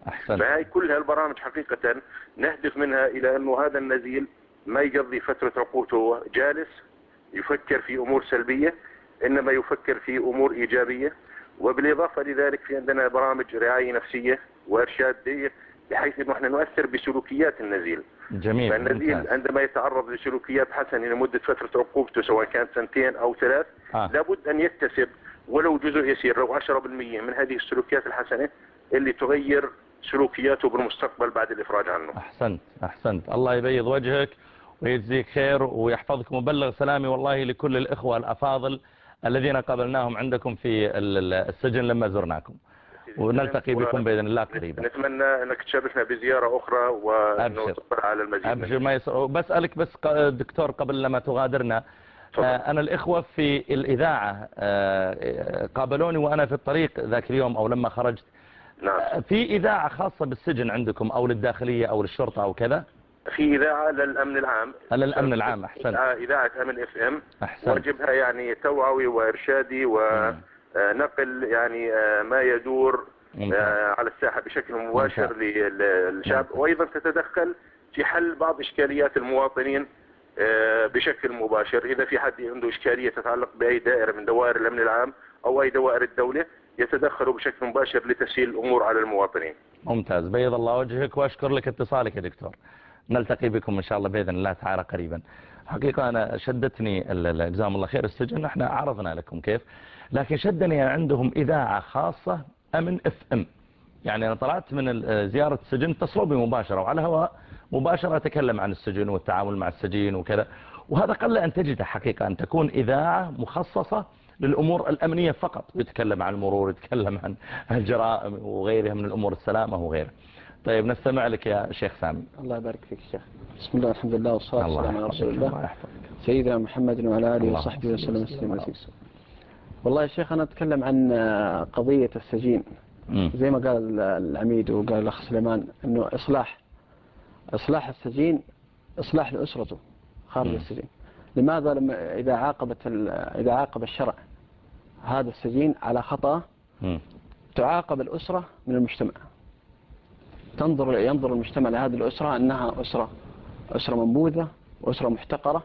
احسنت فهي كل هالبرامج حقيقة نهدف منها إلى أنه هذا النزيل ما يقضي فترة عقوبته. جالس يفكر في أمور سلبية إنما يفكر في أمور إيجابية. وبالإضافة لذلك في عندنا برامج رعاية نفسية وإرشاد بحيث أنه إحنا نؤثر بسلوكيات النزيل. جميل فالنزيل ممتاز. عندما يتعرض لسلوكيات حسنة لمدة فترة عقوبته سواء كانت سنتين أو ثلاث آه. لابد أن يكتسب ولو جزء يسير لو 10% من هذه السلوكيات الحسنة اللي تغير سلوكياته بالمستقبل بعد الإفراج عنه. أحسنت أحسنت. الله يبيض وجهك ويجزيك خير ويحفظك مبلغ سلامي والله لكل الإخوة الأفاضل الذين قابلناهم عندكم في ال- ال- السجن لما زرناكم. ونلتقي بكم بإذن الله قريبا. نتمنى أنك تشرفنا بزيارة أخرى وأنه أبشر. تطلع على المزيد. من أبشر. ما يس... بسألك بس دكتور قبل لما تغادرنا. آه، أنا الإخوة في الإذاعة آه، قابلوني وأنا في الطريق ذاك اليوم أو لما خرجت. نعم. في إذاعة خاصة بالسجن عندكم أو للداخلية أو للشرطة أو كذا؟ في إذاعة للأمن العام. للامن العام آه، إذاعة أمن إف إم. أحسنت. واجبها يعني توعوي وإرشادي ونقل يعني آه، ما يدور ممتاز. آه، على الساحة بشكل مباشر ممتاز. للشعب. ممتاز. وأيضا تتدخل في حل بعض إشكاليات المواطنين آه، بشكل مباشر. إذا في حد عنده إشكالية تتعلق بأي دائرة من دوائر الأمن العام أو أي دوائر الدولة يتدخلوا بشكل مباشر لتسهيل الأمور على المواطنين. ممتاز. بيض الله وجهك وأشكر لك اتصالك يا دكتور. نلتقي بكم إن شاء الله بإذن الله تعالى قريبا. حقيقه أنا شدتني جزاهم الله خير السجن. إحنا عرضنا لكم كيف. لكن شدني عندهم إذاعة خاصة أمن إف إم. يعني أنا طلعت من زيارة السجن اتصلوا بي مباشرة وعلى الهواء مباشرة أتكلم عن السجن والتعامل مع السجين وكذا. وهذا قل أن تجده حقيقة أن تكون إذاعة مخصصة للأمور الأمنية فقط. يتكلم عن المرور يتكلم عن الجرائم وغيرها من الأمور السلامة وغيرها. طيب نستمع لك يا شيخ سامي. الله يبارك فيك شيخ. بسم الله الحمد لله والصلاة والسلام على رسول الله. الله سيدنا محمد وعلى آله وصحبه وسلم تسليما والله يا شيخ أنا أتكلم عن قضية السجين. زي ما قال العميد وقال الأخ سليمان أنه إصلاح إصلاح السجين إصلاح لأسرته خارج. السجين. لماذا لما إذا عاقبت إذا عاقب الشرع؟ هذا السجين على خطأ. تعاقب الأسرة من المجتمع تنظر ينظر المجتمع لهذه الأسرة أنها أسرة أسرة منبوذة وأسرة محتقرة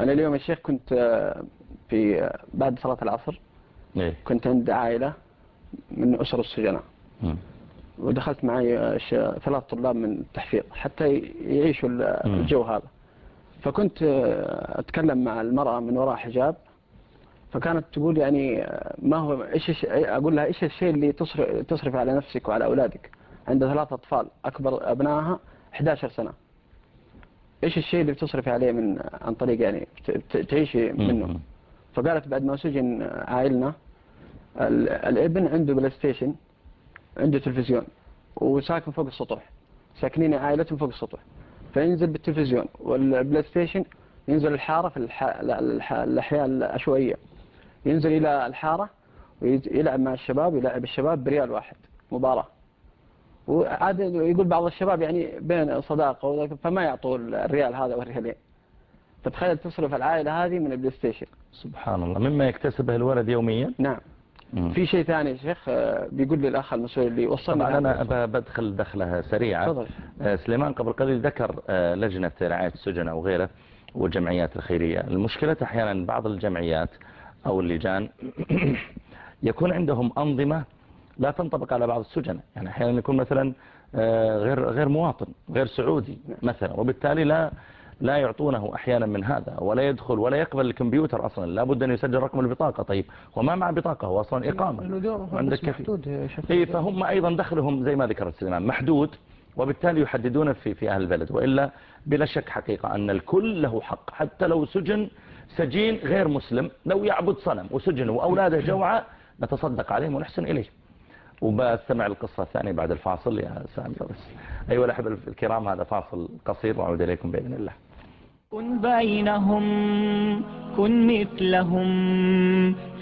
أنا اليوم يا شيخ كنت آه، في آه، بعد صلاة العصر إيه. كنت عند عائلة من أسر السجناء. ودخلت معي آه، ثلاث طلاب من التحفيظ حتى يعيشوا. الجو هذا فكنت أتكلم مع المرأة من وراء حجاب فكانت تقول يعني آه، ما هو إيش الش- أقول لها إيش الشيء اللي تصرف تصرف على نفسك وعلى أولادك؟ عندها ثلاث أطفال أكبر أبنائها 11 سنة. إيش الشيء اللي بتصرف عليه من عن طريق يعني تعيشي منه. فقالت بعد ما سجن عائلنا ال- الابن عنده PlayStation عنده تلفزيون وساكن فوق السطوح. ساكنين عائلتهم فوق السطوح. فينزل بالتلفزيون وال PlayStation ينزل الحارة في. الأحياء العشوائية ينزل إلى الحارة ويلعب مع الشباب يلعب الشباب بريال واحد مباراة. وعاد يقول بعض الشباب يعني بين صداقة فما يعطوا الريال هذا والريالين فتخيل تصرف العائلة هذه من ال PlayStation. سبحان الله. مما يكتسبه الولد يوميا؟ نعم. مم. في شيء ثاني يا شيخ آه، بيقول لي الأخ المسؤول اللي هذا. أنا بدخل دخلة سريعة تفضل. آه، سليمان قبل قليل ذكر آه، لجنة رعاية السجن أو غيره والجمعيات الخيرية. المشكلة أحيانا بعض الجمعيات أو اللجان. يكون عندهم أنظمة لا تنطبق على بعض السجن. يعني أحيانا يكون مثلا آه، غير غير مواطن غير سعودي مثلا. وبالتالي لا لا يعطونه أحيانا من هذا ولا يدخل ولا يقبل الكمبيوتر أصلا. لابد أن يسجل رقم البطاقة. طيب وما مع بطاقة؟ هو أصلا إقامة. عندك. محدود اي فهم أيضا دخلهم زي ما ذكرت سليمان محدود وبالتالي يحددون في في أهل البلد. وإلا بلا شك حقيقة أن الكل له حق. حتى لو سجن سجين غير مسلم لو يعبد صنم وسجن وأولاده جوعى نتصدق عليهم ونحسن إليه. وبستمع القصة الثانية بعد الفاصل يا سامي. بس أيها الأحبة الكرام هذا فاصل قصير وأعود إليكم بإذن الله. كن بينهم كن مثلهم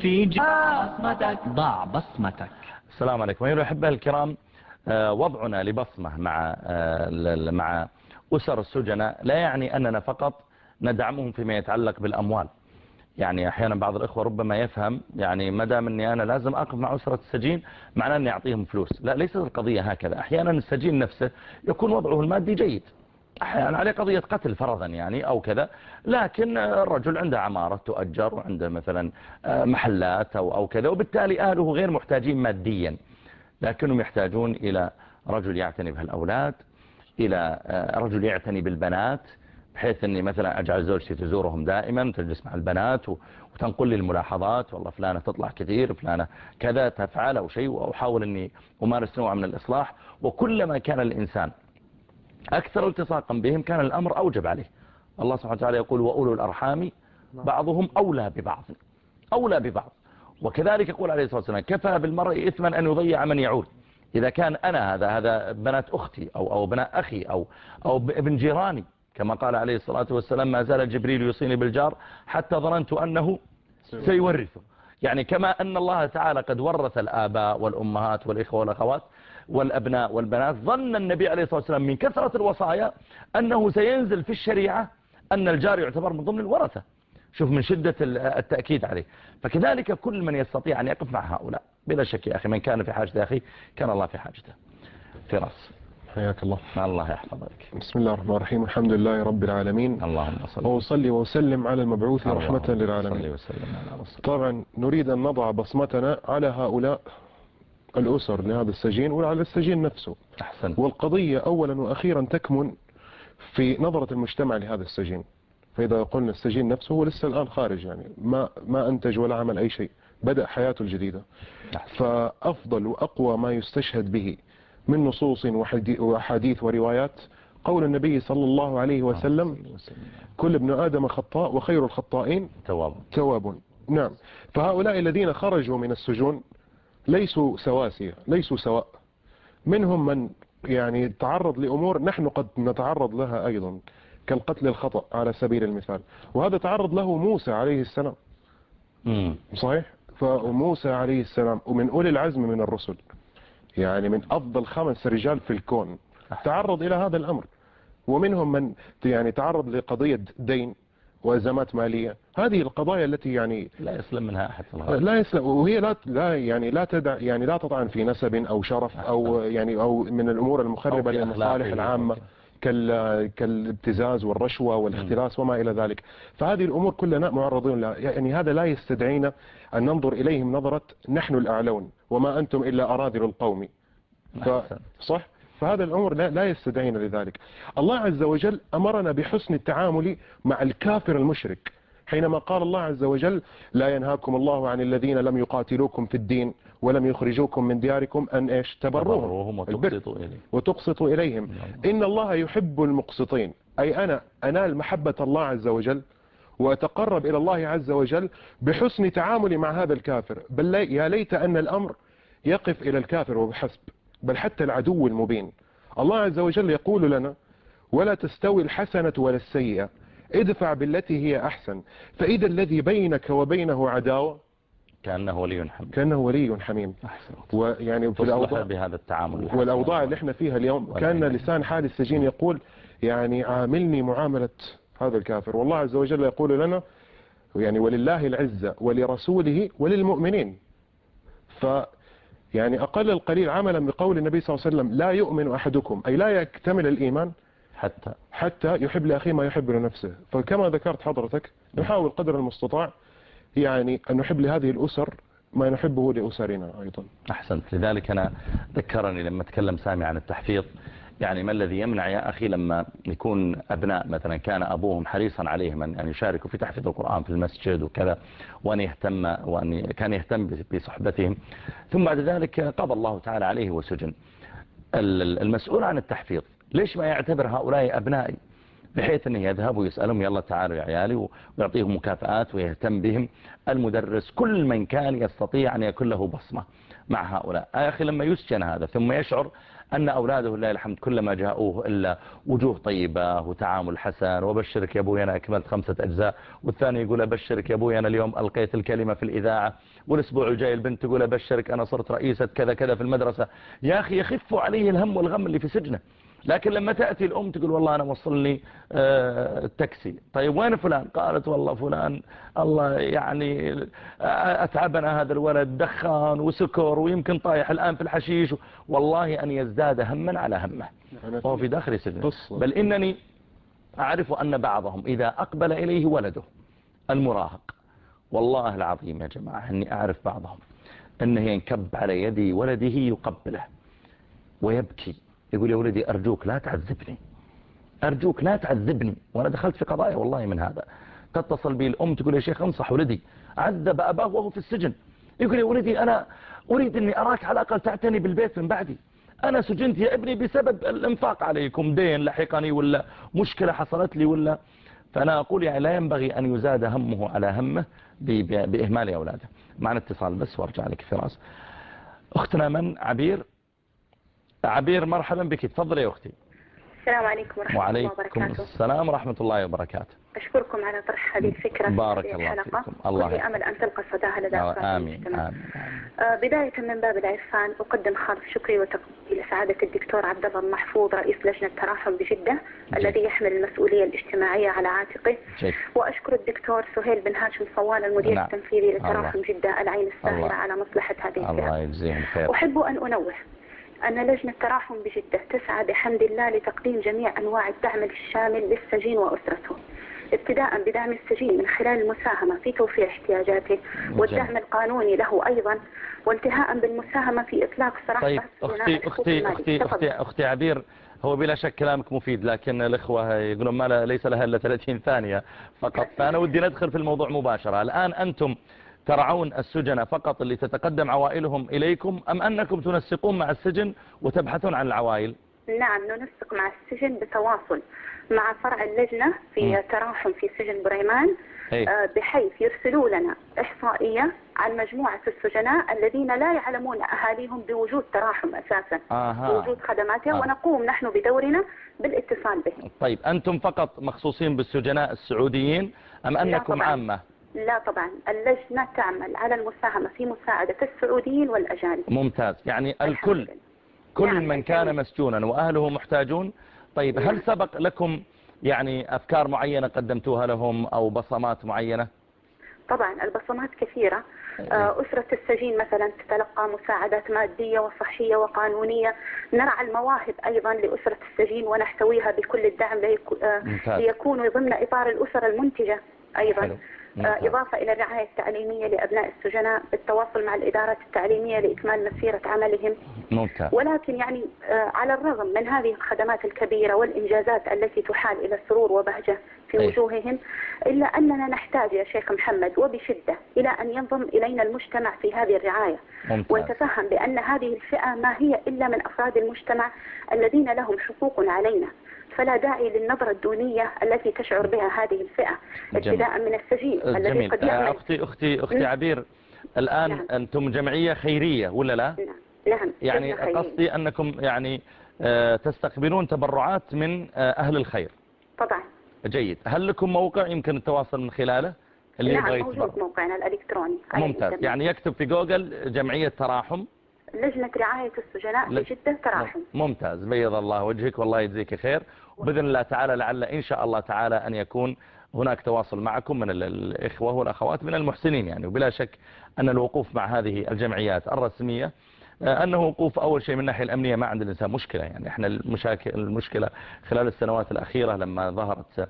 في بصمتك. ضع بصمتك. السلام عليكم. أيها الأحبة الكرام آه، وضعنا لبصمة مع آه، مع أسر السجناء لا يعني أننا فقط ندعمهم فيما يتعلق بالأموال. يعني أحيانا بعض الإخوة ربما يفهم يعني ما دام أني أنا لازم أقف مع أسرة السجين معناه أني أعطيهم فلوس. لا ليست القضية هكذا. أحيانا السجين نفسه يكون وضعه المادي جيد. أحيانا عليه قضية قتل فرضا يعني أو كذا. لكن الرجل عنده عمارة تؤجر وعنده مثلا آه، محلات أو, أو كذا وبالتالي أهله غير محتاجين ماديا. لكنهم يحتاجون إلى رجل يعتني بهالأولاد إلى آه، رجل يعتني بالبنات بحيث أني مثلا أجعل زوجتي تزورهم دائما تجلس مع البنات وتنقل لي الملاحظات والله فلانة تطلع كثير فلانة كذا تفعل أو شيء وأحاول أني أمارس نوع من الإصلاح. وكلما كان الإنسان أكثر التصاقا بهم كان الأمر أوجب عليه. الله سبحانه وتعالى يقول وأولو الأرحام بعضهم أولى ببعض أولى ببعض. وكذلك يقول عليه الصلاة والسلام كفى بالمرء إثما أن يضيع من يعود. إذا كان أنا هذا هذا بنات أختي أو, أو بنات أخي أو, أو ابن جيراني كما قال عليه الصلاة والسلام ما زال جبريل يوصيني بالجار حتى ظننت أنه سيورثه. يعني كما أن الله تعالى قد ورث الآباء والأمهات والإخوة والأخوات والأبناء والبنات ظن النبي عليه الصلاة والسلام من كثرة الوصايا أنه سينزل في الشريعة أن الجار يعتبر من ضمن الورثة. شوف من شدة التأكيد عليه. فكذلك كل من يستطيع أن يقف مع هؤلاء. بلا شك يا أخي من كان في حاجة أخي كان الله في حاجته. فراس حياك الله. الله يحفظك. بسم الله الرحمن الرحيم. الحمد لله رب العالمين. اللهم صل وأصلي وأسلم على المبعوث رحمة للعالمين. وسلم على طبعا نريد أن نضع بصمتنا على هؤلاء الأسر لهذا السجين وعلى السجين نفسه. أحسن. والقضية أولا وأخيرا تكمن في نظرة المجتمع لهذا السجين. فإذا قلنا السجين نفسه هو لسه الآن خارج يعني. ما, ما أنتج ولا عمل أي شيء. بدأ حياته الجديدة. فأفضل وأقوى ما يستشهد به من نصوص وحدي- وأحاديث وروايات قول النبي صلى الله عليه وسلم كل ابن آدم خطاء وخير الخطائين تواب. تواب. نعم. فهؤلاء الذين خرجوا من السجون ليسوا سواسية ليسوا سواء. منهم من يعني تعرض لأمور نحن قد نتعرض لها أيضا كالقتل الخطأ على سبيل المثال. وهذا تعرض له موسى عليه السلام. صحيح؟ فموسى عليه السلام ومن أولي العزم من الرسل. يعني من أفضل خمس رجال في الكون. تعرض إلى هذا الأمر. ومنهم من يعني تعرض لقضية دين وأزمات مالية. هذه القضايا التي يعني لا يسلم منها أحد في لا يسلم. وهي لا لا يعني لا تدع يعني لا تطعن في نسب أو شرف أو يعني أو من الأمور أو المخربه في للمصالح أخلاقه كالابتزاز والرشوة والاختلاس وما إلى ذلك. فهذه الأمور كلنا معرضون لها. يعني هذا لا يستدعينا أن ننظر إليهم نظرة نحن الأعلون وما أنتم إلا أراذل القوم. صح؟ فهذا الأمر لا, لا يستدعينا لذلك. الله عز وجل أمرنا بحسن التعامل مع الكافر المشرك. حينما قال الله عز وجل لا ينهاكم الله عن الذين لم يقاتلوكم في الدين. ولم يخرجوكم من دياركم أن إيش؟ تبروهم. وتقسطوا إليه وتقسطوا إليهم. إن الله يحب المقسطين. أي أنا أنال محبة الله عز وجل وأتقرب إلى الله عز وجل بحسن تعاملي مع هذا الكافر. بل يا ليت أن الأمر يقف إلى الكافر وبحسب. بل حتى العدو المبين. الله عز وجل يقول لنا ولا تستوي الحسنة ولا السيئة. ادفع بالتي هي أحسن. فإذا الذي بينك وبينه عداوة كأنه ولي حميد كأنه ولي حميم. ويعني في الأوضاع بهذا التعامل. والأوضاع اللي إحنا فيها اليوم كأن لسان حال السجين يقول يعني عاملني معاملة هذا الكافر. والله عز وجل يقول لنا يعني ولله العزة ولرسوله وللمؤمنين. ف يعني أقل القليل عملا بقول النبي صلى الله عليه وسلم لا يؤمن أحدكم أي لا يكتمل الإيمان حتى حتى يحب لأخيه ما يحب لنفسه. فكما ذكرت حضرتك نحاول قدر المستطاع يعني أن نحب لهذه الأسر ما نحبه لأسرنا أيضا. أحسنت. لذلك أنا ذكرني لما تكلم سامي عن التحفيظ يعني ما الذي يمنع يا أخي لما يكون أبناء مثلا كان أبوهم حريصا عليهم أن يشاركوا في تحفيظ القرآن في المسجد وكذا وأن يهتم وأن كان يهتم بصحبتهم. ثم بعد ذلك قضى الله تعالى عليه وسجن. المسؤول عن التحفيظ ليش ما يعتبر هؤلاء أبنائي؟ بحيث أنه يذهب ويسألهم يلا تعالوا يا عيالي ويعطيهم مكافآت ويهتم بهم. المدرس كل من كان يستطيع أن يكون له بصمة مع هؤلاء. يا أخي لما يسجن هذا ثم يشعر أن أولاده لله الحمد كلما جاءوه إلا وجوه طيبة وتعامل حسن وبشرك يا أبوي أنا أكملت خمسة أجزاء. والثاني يقول أبشرك يا أبوي أنا اليوم ألقيت الكلمة في الإذاعة والأسبوع الجاي البنت تقول أبشرك أنا صرت رئيسة كذا كذا في المدرسة. يا أخي يخف عليه الهم والغم اللي في سجنه. لكن لما تأتي الأم تقول والله أنا وصلني التاكسي طيب وين فلان؟ قالت والله فلان الله يعني أتعبنا هذا الولد دخان وسكر ويمكن طايح الآن في الحشيش والله أن يزداد هما على همه وهو في داخل سجن. بل إنني أعرف أن بعضهم إذا أقبل إليه ولده المراهق. والله العظيم يا جماعة أني أعرف بعضهم أنه ينكب على يدي ولده يقبله ويبكي. يقول يا ولدي أرجوك لا تعذبني. أرجوك لا تعذبني. وأنا دخلت في قضايا والله من هذا. تتصل بي الأم تقول يا شيخ انصح ولدي. عذب أباه وهو في السجن. يقول يا ولدي أنا أريد أني أراك على الأقل تعتني بالبيت من بعدي. أنا سجنت يا ابني بسبب الإنفاق عليكم. دين لحقني ولا مشكلة حصلت لي ولا. فأنا أقول يعني لا ينبغي أن يزاد همه على همه بإهمال أولاده. معنا اتصال بس وأرجع لك فراس أختنا من عبير عبير مرحبا بك. تفضل يا أختي. السلام عليكم ورحمة الله وبركاته. وعليكم السلام ورحمة الله وبركاته. أشكركم على طرح هذه الفكرة بارك في الله فيكم. الله كل أمل أن تلقى صداها لدى أفراد آمين المجتمع. آمين آه، بداية من باب العرفان أقدم خالص شكري وتقديري لسعادة الدكتور عبد الله المحفوظ رئيس لجنة تراحم بجدة الذي يحمل المسؤولية الاجتماعية على عاتقه. وأشكر الدكتور سهيل بن هاشم صوان المدير نعم. التنفيذي لتراحم الله. جدة العين الساهرة. على مصلحة هذه الفئة. الله يجزيهم خير أحب أن أنوه أن لجنة تراحم بجدة تسعى بحمد الله لتقديم جميع أنواع الدعم الشامل للسجين وأسرته ابتداء بدعم السجين من خلال المساهمة في توفير احتياجاته والدعم القانوني له أيضا وانتهاء بالمساهمة في إطلاق سراح طيب أختي أختي. أختي. أختي أختي عبير هو بلا شك كلامك مفيد لكن الإخوة يقولون ما ليس لها إلا 30 ثانية فقط فأنا ودي ندخل في الموضوع مباشرة الآن أنتم ترعون السجن فقط اللي تتقدم عوائلهم إليكم أم أنكم تنسقون مع السجن وتبحثون عن العوائل نعم ننسق مع السجن بتواصل مع فرع اللجنة في. تراحم في سجن بريمان إيه. آه، بحيث يرسلوا لنا إحصائية عن مجموعة السجناء الذين لا يعلمون أهاليهم بوجود تراحم أساسا آها. بوجود خدماتها آه. ونقوم نحن بدورنا بالاتصال بهم طيب أنتم فقط مخصوصين بالسجناء السعوديين أم أنكم. عامة لا طبعا اللجنة تعمل على المساهمة في مساعدة السعوديين والأجانب. ممتاز. يعني الكل كل نعم، من كان مسجونا وأهله محتاجون. طيب هل سبق لكم يعني أفكار معينة قدمتوها لهم أو بصمات معينة؟ طبعا البصمات كثيرة. آه، أسرة السجين مثلا تتلقى مساعدات مادية وصحية وقانونية. نرعى المواهب أيضا لأسرة السجين ونحتويها بكل الدعم آه،. ليكونوا ضمن إطار الأسر المنتجة أيضا. حلو. آه، ممتاز. إضافة إلى الرعاية التعليمية لأبناء السجناء بالتواصل مع الإدارات التعليمية لإكمال مسيرة عملهم. ممتاز. ولكن يعني آه، على الرغم من هذه الخدمات الكبيرة والإنجازات التي تحال إلى سرور وبهجة في أي. وجوههم إلا أننا نحتاج يا شيخ محمد وبشدة إلى أن ينضم إلينا المجتمع في هذه الرعاية. ممتاز. ويتفهم بأن هذه الفئة ما هي إلا من أفراد المجتمع الذين لهم حقوق علينا. فلا داعي للنظرة الدونية التي تشعر بها هذه الفئة. ابتداء من السجين الذي جميل. قد يعمل. أختي أختي أختي مم. عبير الآن نعم. أنتم جمعية خيرية ولا لا؟ نعم. يعني لجنة خيرية. قصدي أنكم يعني آه، تستقبلون تبرعات من أهل الخير. طبعا. جيد. هل لكم موقع يمكن التواصل من خلاله؟ اللي نعم موجود موقعنا الإلكتروني. ممتاز. يعني يكتب في جوجل جمعية تراحم. لجنة رعاية السجناء ل- في جدة تراحم. ممتاز. بيض الله وجهك. والله يجزيك خير وبإذن الله تعالى لعل إن شاء الله تعالى أن يكون هناك تواصل معكم من ال- الإخوة والأخوات من المحسنين يعني. وبلا شك أن الوقوف مع هذه الجمعيات الرسمية آه، أنه وقوف أول شيء من الناحية الأمنية ما عند الإنسان مشكلة يعني. إحنا المشاكل المشكلة خلال السنوات الأخيرة لما ظهرت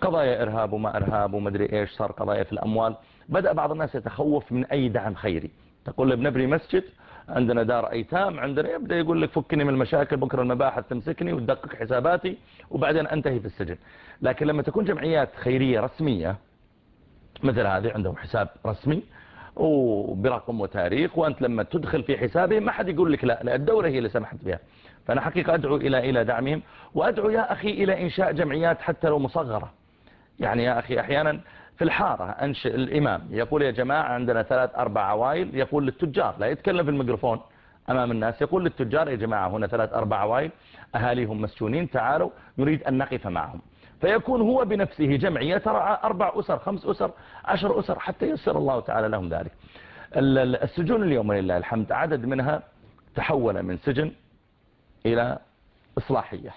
قضايا إرهاب وما إرهاب ومدري إيش صار قضايا في الأموال بدأ بعض الناس يتخوف من أي دعم خيري. تقول بنبني مسجد عندنا دار أيتام عندنا يبدأ يقول لك فكني من المشاكل بكرة المباحث تمسكني وتدقق حساباتي وبعدين أنتهي في السجن. لكن لما تكون جمعيات خيرية رسمية مثل هذه عندهم حساب رسمي وبرقم وتاريخ وأنت لما تدخل في حسابهم ما حد يقول لك لا لا الدولة هي اللي سمحت بها. فأنا حقيقة أدعو إلى إلى دعمهم وأدعو يا أخي إلى إنشاء جمعيات حتى لو مصغرة. يعني يا أخي أحيانا في الحارة أنشئ الإمام. يقول يا جماعة عندنا ثلاث أربع عوائل. يقول للتجار لا يتكلم في الميكروفون أمام الناس. يقول للتجار يا جماعة هنا ثلاث أربع عوائل. أهاليهم مسجونين تعالوا نريد أن نقف معهم. فيكون هو بنفسه جمعية ترعى أربع أسر خمس أسر عشر أسر حتى يسر الله تعالى لهم ذلك. ال- ال- السجون اليوم ولله الحمد عدد منها تحول من سجن إلى إصلاحية.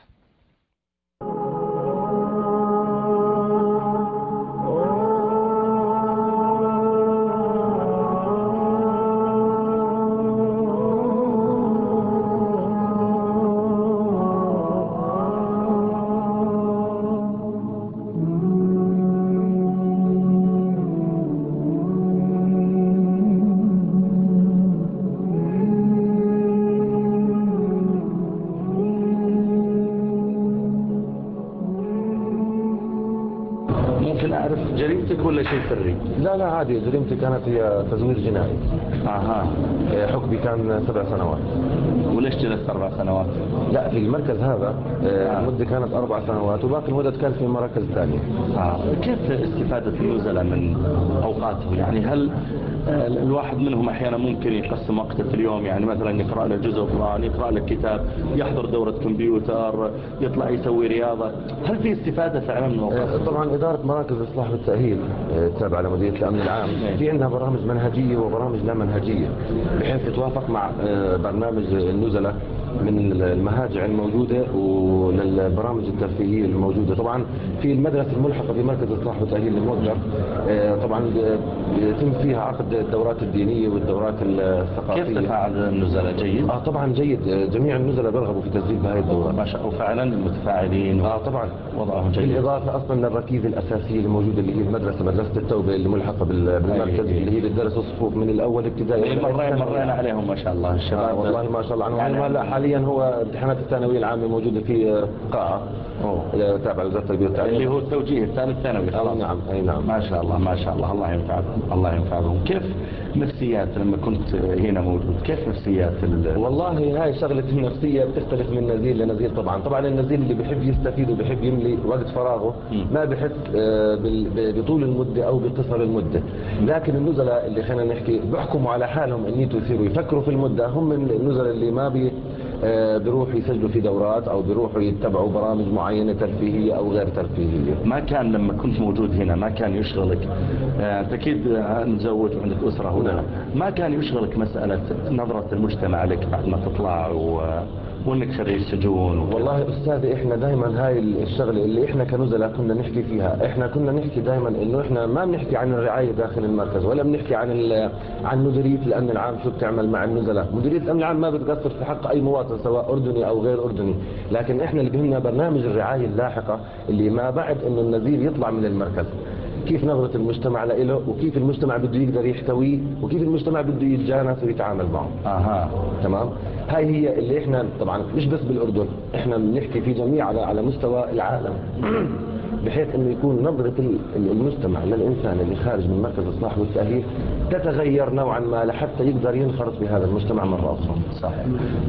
عادي جريمتي كانت هي تزوير جنائي. أها. حكمي كان سبع سنوات. وليش جلست أربع سنوات؟ لا في المركز هذا آه، المدة كانت أربع سنوات وباقي المدة كانت في مراكز ثانية. آه. كيف استفادة النزلاء من أوقاتهم يعني هل آه، الواحد منهم أحيانا ممكن يقسم وقته في اليوم؟ يعني مثلا يقرأ له جزء قرآن يقرأ له كتاب يحضر دورة كمبيوتر يطلع يسوي رياضة. هل في استفادة فعلا من آه، أوقاتهم طبعا إدارة مراكز الإصلاح والتأهيل آه، التابعة لمديرية الأمن العام في عندها برامج منهجية وبرامج لا منهجية بحيث تتوافق مع آه، برنامج النزلاء من المهاجع الموجودة وللبرامج الترفيهية الموجودة. طبعا في المدرسة الملحقة في مركز الإصلاح والتأهيل الموقر آه، طبعا آه، يتم فيها عقد الدورات الدينية والدورات الثقافية. كيف تفاعل النزلاء؟ جيد؟ آه طبعا جيد. آه، جميع النزلاء بيرغبوا في تسجيل بهذه الدورات. ما شاء الله فعلا المتفاعلين. آه طبعا. وضعهم جيد. بالإضافة أصلا للركيزة الأساسية اللي موجودة اللي هي المدرسة مدرسة التوبة اللي ملحقة بال- بالمركز. اللي هي بتدرس الصفوف من الأول ابتدائي. إيه، مرينا عليهم ما شاء الله آه الشباب. والله ما شاء الله. عنهم يعني- هلا حاليا هو امتحانات الثانوية العامة موجودة في آه، قاعة. تابعة لوزارة التربية والتعليم. اللي هو التوجيه الثالث ثانوي خلاص. نعم أي نعم. ما شاء الله ما شاء الله. الله ينفع بهم الله ينفع بهم كيف نفسيات لما كنت هنا موجود؟ كيف نفسيات ال- والله هاي شغلة النفسية بتختلف من نزيل لنزيل طبعا. طبعا النزيل اللي بيحب يستفيد وبيحب يملي وقت فراغه. ما بحس آه، بطول المدة أو بقصر المدة. لكن النزلاء اللي خلينا نحكي بيحكموا على حالهم إن يتوا يصيروا يفكروا في المدة هم النزلاء اللي ما بي بيروحوا يسجلوا في دورات أو بيروحوا يتبعوا برامج معينة ترفيهية أو غير ترفيهية. ما كان لما كنت موجود هنا ما كان يشغلك. آه، انت أكيد آه، متزوج وعندك أسرة هنا. نعم. ما كان يشغلك مسألة نظرة المجتمع لك بعد ما تطلع و... وإنك خريج سجون و... والله أستاذي إحنا دائما هاي الشغلة اللي إحنا كنزلاء كنا نحكي فيها. إحنا كنا نحكي دائما إنه إحنا ما بنحكي عن الرعاية داخل المركز ولا بنحكي عن عن مديرية الأمن العام شو بتعمل مع النزلاء مديرية الأمن العام ما بتقصر في حق أي مواطن سواء أردني أو غير أردني. لكن إحنا اللي بهمنا برنامج الرعاية اللاحقة اللي ما بعد إنه النزيل يطلع من المركز. كيف نظرة المجتمع له وكيف المجتمع بده يقدر يحتويه وكيف المجتمع بده يتجانس ويتعامل معه. أها. تمام؟ هاي هي اللي إحنا طبعا مش بس بالأردن إحنا بنحكي في جميع على على مستوى العالم. بحيث إنه يكون نظرة ال- المجتمع للإنسان اللي خارج من مركز الاصلاح والتأهيل تتغير نوعا ما لحتى يقدر ينخرط بهذا المجتمع مرة أخرى. صحيح.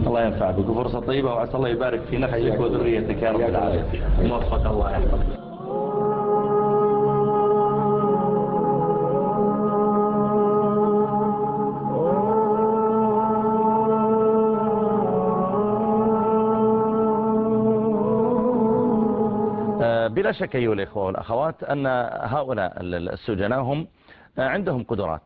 الله ينفع بك وفرصة طيبة وعسى الله يبارك في نفسك. وذريتك يا رب العالمين. موفق الله يحفظك. بلا شك أيها الإخوة والأخوات أن هؤلاء ال- السجناء هم آه، عندهم قدرات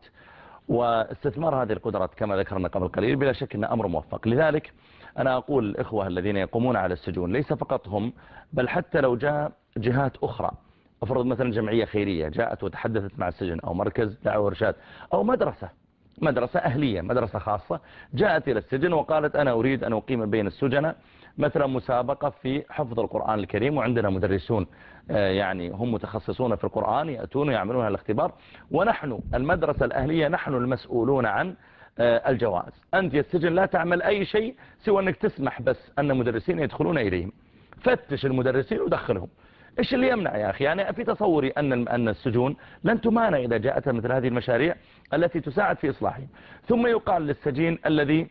واستثمار هذه القدرات كما ذكرنا قبل قليل بلا شك أنه أمر موفق. لذلك أنا أقول الإخوة الذين يقومون على السجون ليس فقط هم بل حتى لو جاء جهات أخرى أفرض مثلا جمعية خيرية جاءت وتحدثت مع السجن أو مركز دعوة وإرشاد أو مدرسة مدرسة أهلية مدرسة خاصة جاءت إلى السجن وقالت أنا أريد أن أقيم بين السجناء مثلا مسابقة في حفظ القرآن الكريم وعندنا مدرسون آه، يعني هم متخصصون في القرآن يأتون ويعملون الاختبار ونحن المدرسة الأهلية نحن المسؤولون عن آه، الجوائز أنت يا السجن لا تعمل أي شيء سوى أنك تسمح بس أن مدرسين يدخلون إليهم. فتش المدرسين ودخلهم. إيش اللي يمنع يا أخي؟ يعني في تصوري أن أن السجون لن تمانع إذا جاءت مثل هذه المشاريع التي تساعد في إصلاحهم. ثم يقال للسجين الذي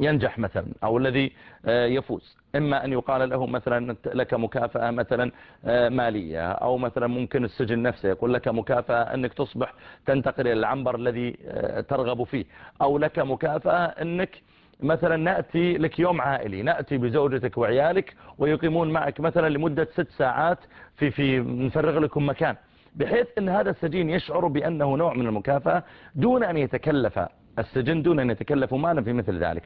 ينجح مثلا أو الذي آه، يفوز. إما أن يقال له مثلا لك مكافأة مثلا آه، مالية أو مثلا ممكن السجن نفسه يقول لك مكافأة أنك تصبح تنتقل إلى العنبر الذي آه، ترغب فيه. أو لك مكافأة أنك مثلا نأتي لك يوم عائلي نأتي بزوجتك وعيالك ويقيمون معك مثلا لمدة ست ساعات في في نفرغ لكم مكان. بحيث إن هذا السجين يشعر بأنه نوع من المكافأة دون أن يتكلف السجن دون أن يتكلفوا مالا في مثل ذلك.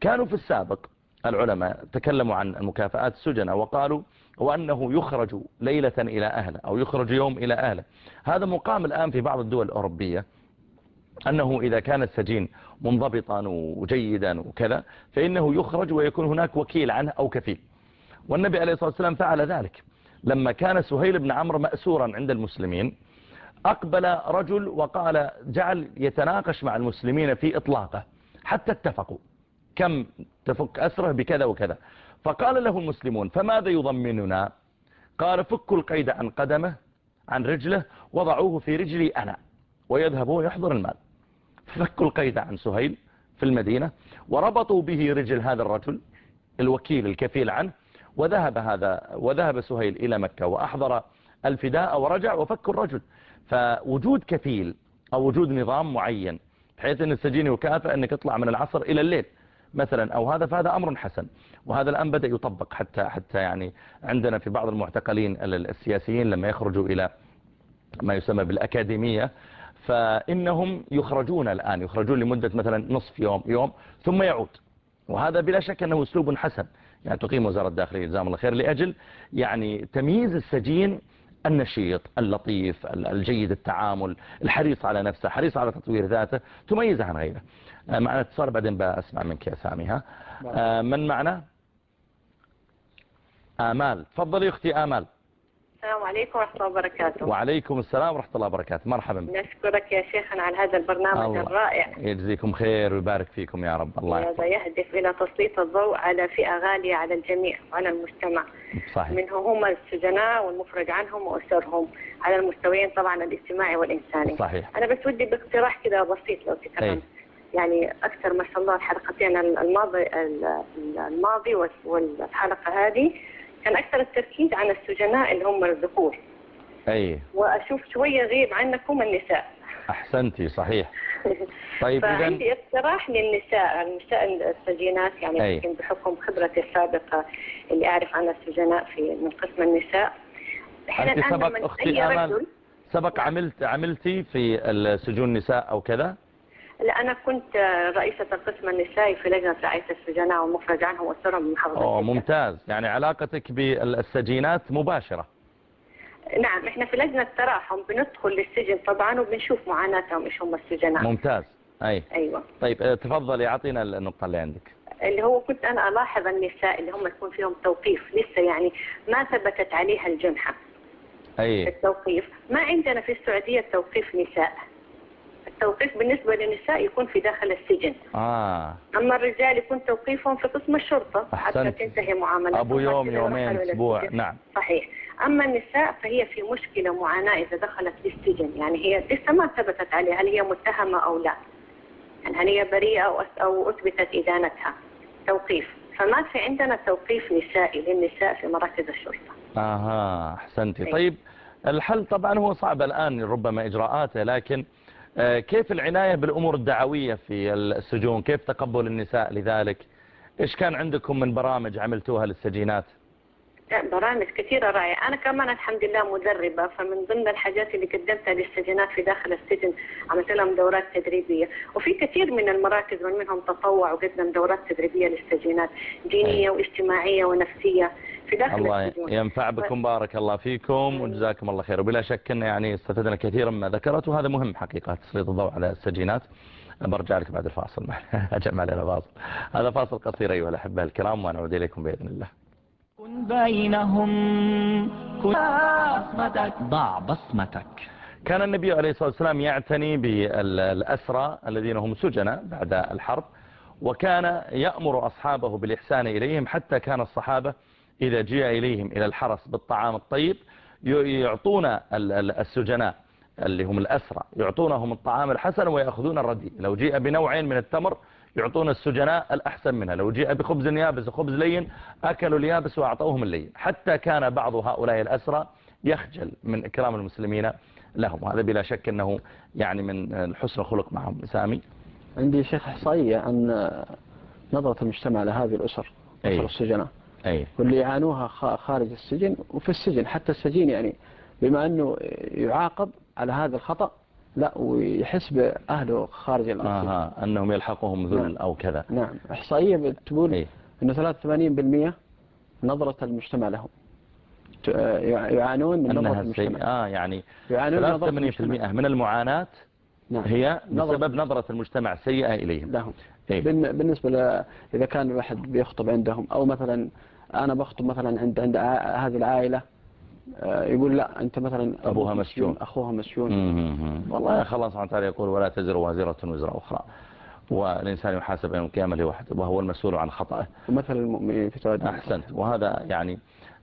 كانوا في السابق العلماء تكلموا عن المكافآت السجنة وقالوا وأنه يخرج ليلة إلى أهله أو يخرج يوم إلى أهله. هذا مقام الآن في بعض الدول الأوروبية أنه إذا كان السجين منضبطا وجيدا وكذا فإنه يخرج ويكون هناك وكيل عنه أو كفيل. والنبي عليه الصلاة والسلام فعل ذلك. لما كان سهيل بن عمرو مأسورا عند المسلمين أقبل رجل وقال جعل يتناقش مع المسلمين في إطلاقه. حتى اتفقوا. كم تفك أسره بكذا وكذا. فقال له المسلمون فماذا يضمننا؟ قال فكوا القيد عن قدمه عن رجله وضعوه في رجلي أنا. ويذهب ويحضر المال. فكوا القيد عن سهيل في المدينة وربطوا به رجل هذا الرجل الوكيل الكفيل عنه وذهب هذا وذهب سهيل إلى مكة وأحضر الفداء ورجع وفكوا الرجل. فوجود كفيل أو وجود نظام معين بحيث أن السجين يكافئ أنك تطلع من العصر إلى الليل مثلا أو هذا فهذا أمر حسن. وهذا الآن بدأ يطبق حتى حتى يعني عندنا في بعض المعتقلين السياسيين لما يخرجوا إلى ما يسمى بالأكاديمية. فإنهم يخرجون الآن يخرجون لمدة مثلا نصف يوم يوم ثم يعود. وهذا بلا شك أنه أسلوب حسن. يعني تقيم وزارة الداخلية جزاهم الله خير لأجل يعني تمييز السجين النشيط اللطيف الجيد التعامل الحريص على نفسه حريص على تطوير ذاته تميزه عن غيره. معنا اتصال بعدين بأسمع منك يا سامي ها؟ من معنا؟ آمال. تفضلي أختي آمال. السلام عليكم ورحمة الله وبركاته. وعليكم السلام ورحمة الله وبركاته. مرحبا نشكرك يا شيخنا على هذا البرنامج الله الرائع. يجزيكم خير ويبارك فيكم يا رب. الله هذا يهدف إلى تسليط الضوء على فئة غالية على الجميع وعلى المجتمع. صحيح. منهم هم السجناء والمفرج عنهم وأسرهم على المستويين طبعا الاجتماعي والإنساني. صحيح. أنا بس ودي باقتراح كده بسيط لو تكرمت يعني أكثر ما شاء الله الحلقتين الماضي الماضي والحلقة هذه كان أكثر التركيز على السجناء اللي هم الذكور. أي. وأشوف شوية غيب عنكم النساء. أحسنتي صحيح. طيب فعندي اقتراح للنساء النساء السجينات يعني أي. يمكن بحكم خبرتي السابقة اللي أعرف عن السجناء في من قسم النساء. أنت سبق أختي آمال سبق عملت عملتي في السجون النساء أو كذا؟ لا أنا كنت رئيسة القسم النسائي في لجنة رعاية السجناء والمخرج عنهم والسرهم بمحافظة أوه جدة. ممتاز. يعني علاقتك بالسجينات مباشرة. نعم إحنا في لجنة تراحم بندخل للسجن طبعا وبنشوف معاناتهم إيش هم السجناء. ممتاز. أي. أيوه. طيب آه، تفضلي أعطينا النقطة اللي عندك. اللي هو كنت أنا ألاحظ النساء اللي هم يكون فيهم توقيف لسه يعني ما ثبتت عليها الجنحة. أي. التوقيف. ما عندنا في السعودية توقيف نساء. التوقيف بالنسبة للنساء يكون في داخل السجن. آه. أما الرجال يكون توقيفهم في قسم الشرطة حتى أحسنت. تنتهي معاملتهم أبو يوم حتى يومين أسبوع. نعم. صحيح. أما النساء فهي في مشكلة معاناة إذا دخلت للسجن. يعني هي لسه ما ثبتت عليها هل هي متهمة أو لا. يعني هل هي بريئة أو أثبتت إدانتها. توقيف. فما في عندنا توقيف نسائي للنساء في مراكز الشرطة. أها. أحسنتي. أي. طيب الحل طبعا هو صعب الآن ربما إجراءاته لكن كيف العناية بالأمور الدعوية في السجون؟ كيف تقبل النساء لذلك؟ إيش كان عندكم من برامج عملتوها للسجينات؟ برامج كثيرة رائعة. أنا كمان الحمد لله مدربة فمن ضمن الحاجات اللي قدمتها للسجنات في داخل السجن عملت لهم دورات تدريبية. وفي كثير من المراكز من منهم تطوع وقدم دورات تدريبية للسجينات دينية واجتماعية ونفسية. في داخل الله السجون. ينفع بكم بارك الله فيكم وجزاكم الله خير. وبلا شك أن يعني استفدنا كثيرا مما ذكرت وهذا مهم حقيقة تسليط الضوء على السجينات. برجع لك بعد الفاصل. أجمع علينا فاصل. هذا فاصل قصير أيها الأحبة الكرام ونعود إليكم بإذن الله. كن بينهم كن بصمتك. ضع بصمتك. كان النبي عليه الصلاة والسلام يعتني بالأسرى الذين هم سجناء بعد الحرب وكان يأمر أصحابه بالإحسان إليهم حتى كان الصحابة إذا جاء إليهم إلى الحرس بالطعام الطيب يعطون ال- ال- السجناء اللي هم الأسرى يعطونهم الطعام الحسن ويأخذون الرديء لو جيء بنوعين من التمر يعطون السجناء الأحسن منها. لو جاء بخبز يابس وخبز لين أكلوا اليابس وأعطوهم اللين. حتى كان بعض هؤلاء الأسرى يخجل من إكرام المسلمين لهم. وهذا بلا شك أنه يعني من حسن خلق معهم. سامي؟ عندي شيخ إحصائية عن نظرة المجتمع لهذه الأسر. أسر السجناء. أي. واللي يعانوها خارج السجن وفي السجن. حتى السجين يعني بما أنه يعاقب على هذا الخطأ لا ويحس بأهله خارج السجن آها أنهم يلحقهم ذل نعم. أو كذا. نعم. إحصائية بتقول أي. أنه 83% نظرة المجتمع لهم. يعانون من نظرة المجتمع. آه يعني يعانون من نظرة 83% المجتمع من المعاناة نعم. هي نظرة بسبب نظرة المجتمع سيئة إليهم. لهم. إيه. بالن- بالنسبة ل... إذا كان الواحد بيخطب عندهم أو مثلا أنا بخطب مثلا عند عند هذه العائلة آه، يقول لا أنت مثلا أبوها أبوك مسجون. أخوها مسجون. والله خلاص سبحانه وتعالى يقول ولا تزر وازرة وزر أخرى. والإنسان يحاسب يوم القيامة لوحده وهو المسؤول عن خطأه. ومثل المؤمنين في توادي. أحسنت. وهذا يعني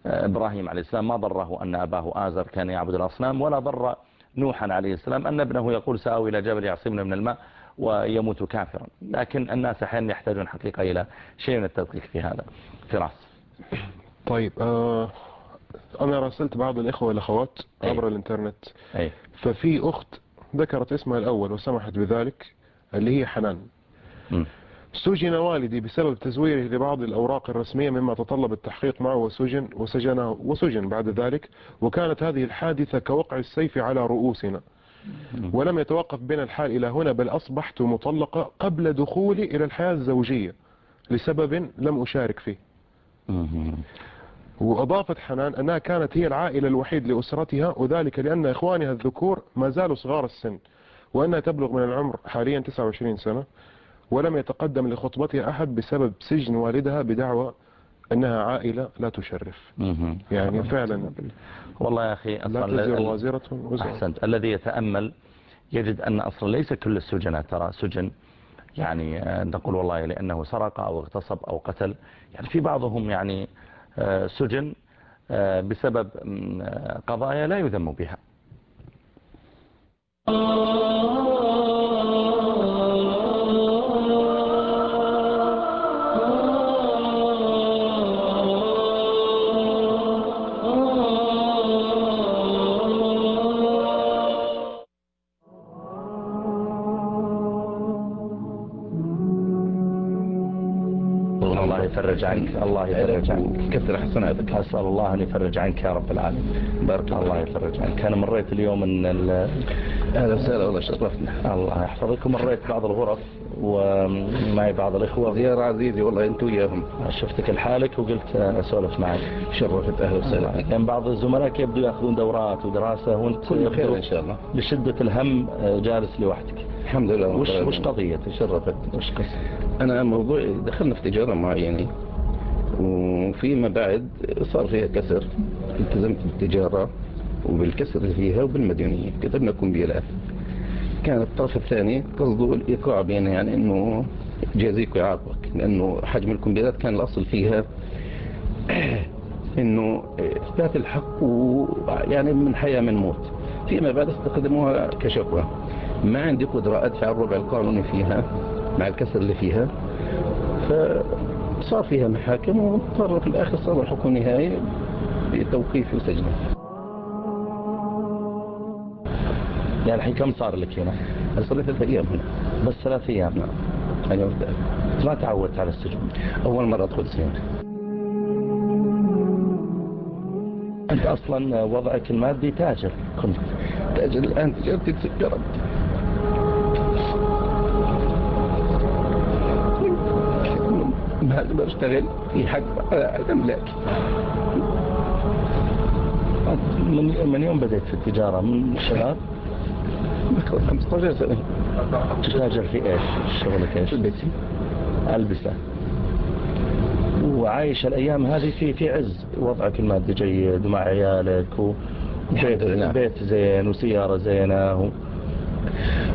آه، إبراهيم عليه السلام ما ضره أن أباه آزر كان يعبد الأصنام ولا ضر نوحا عليه السلام أن ابنه يقول سآوي إلى جبل يعصمنا من الماء ويموت كافرا. لكن الناس أحيانا يحتاجون حقيقة إلى شيء من التدقيق في هذا فراس طيب آه أنا راسلت بعض الإخوة والأخوات أي. عبر الإنترنت أي ففي أخت ذكرت اسمها الأول وسمحت بذلك اللي هي حنان مم. سجن والدي بسبب تزويره لبعض الأوراق الرسمية مما تطلب التحقيق معه وسجن وسجنه وسجن بعد ذلك وكانت هذه الحادثة كوقع السيف على رؤوسنا ولم يتوقف بنا الحال إلى هنا بل أصبحت مطلقة قبل دخولي إلى الحياة الزوجية لسبب لم أشارك فيه. وأضافت حنان أنها كانت هي العائلة الوحيد لأسرتها وذلك لأن إخوانها الذكور ما زالوا صغار السن وأنها تبلغ من العمر حاليا 29 سنة ولم يتقدم لخطبتها أحد بسبب سجن والدها بدعوى أنها عائلة لا تشرف. يعني فعلا. والله يا أخي لا تزر وازرة وزر. أحسنت. الذي يتأمل يجد أن أصلا ليس كل السجناء ترى سجن يعني آه، نقول والله لأنه سرق أو اغتصب أو قتل. يعني في بعضهم يعني آه، سجن آه، بسبب قضايا لا يذم بها. يفرج عنك. الله يفرج عنك. كثر حسناتك. أسأل الله أن يفرج عنك يا رب العالمين. بارك الله يفرج عنك. أنا مريت اليوم أن ال- أهلا وسهلا والله شرفنا الله يحفظك مريت بعض الغرف ومعي بعض الإخوة. زيارة عزيزي والله أنت وياهم. شفتك لحالك وقلت أسولف معك. شرفت. أهلا وسهلا. كان بعض الزملاء يبدو يأخذون دورات ودراسة وأنت كل خير إن شاء الله. لشدة الهم جالس لوحدك. الحمد لله وش وش. قضيتك؟ شرفت. وش قصة؟ أنا موضوعي دخلنا في تجارة معينة. وفيما بعد صار فيها كسر التزمت بالتجارة وبالكسر اللي فيها وبالمديونية كتبنا كمبيالات كان الطرف الثاني قصده الإيقاع بينا يعني إنه جازيك ويعاقبك لأنه حجم الكمبيالات كان الأصل فيها إنه اثبات الحق ويعني من حياة من موت. فيما بعد استخدموها كشكوى. ما عندي قدرة أدفع الربع القانوني فيها مع الكسر اللي فيها. فصار فيها محاكم واضطر في الآخر صار الحكم النهائي بتوقيف وسجنه. يعني الحين كم صار لك هنا؟ صار ثلاث أيام هنا. بس ثلاث أيام. نعم. اليوم ما تعودت على السجن؟ أول مرة أدخل سجن. أنت أصلا وضعك المادي تاجر. كنت. تاجر. الآن تجارتي تسكرت أقدر أشتغل في حق املاك من من يوم بدأت في التجارة؟ من الشباب 15 سنة. تتاجر في إيش؟ شغلك إيش؟ البسي ألبسة. وعايش الأيام هذه في في عز وضعك المادي جيد ومع عيالك وبيت بيت زين وسيارة زينة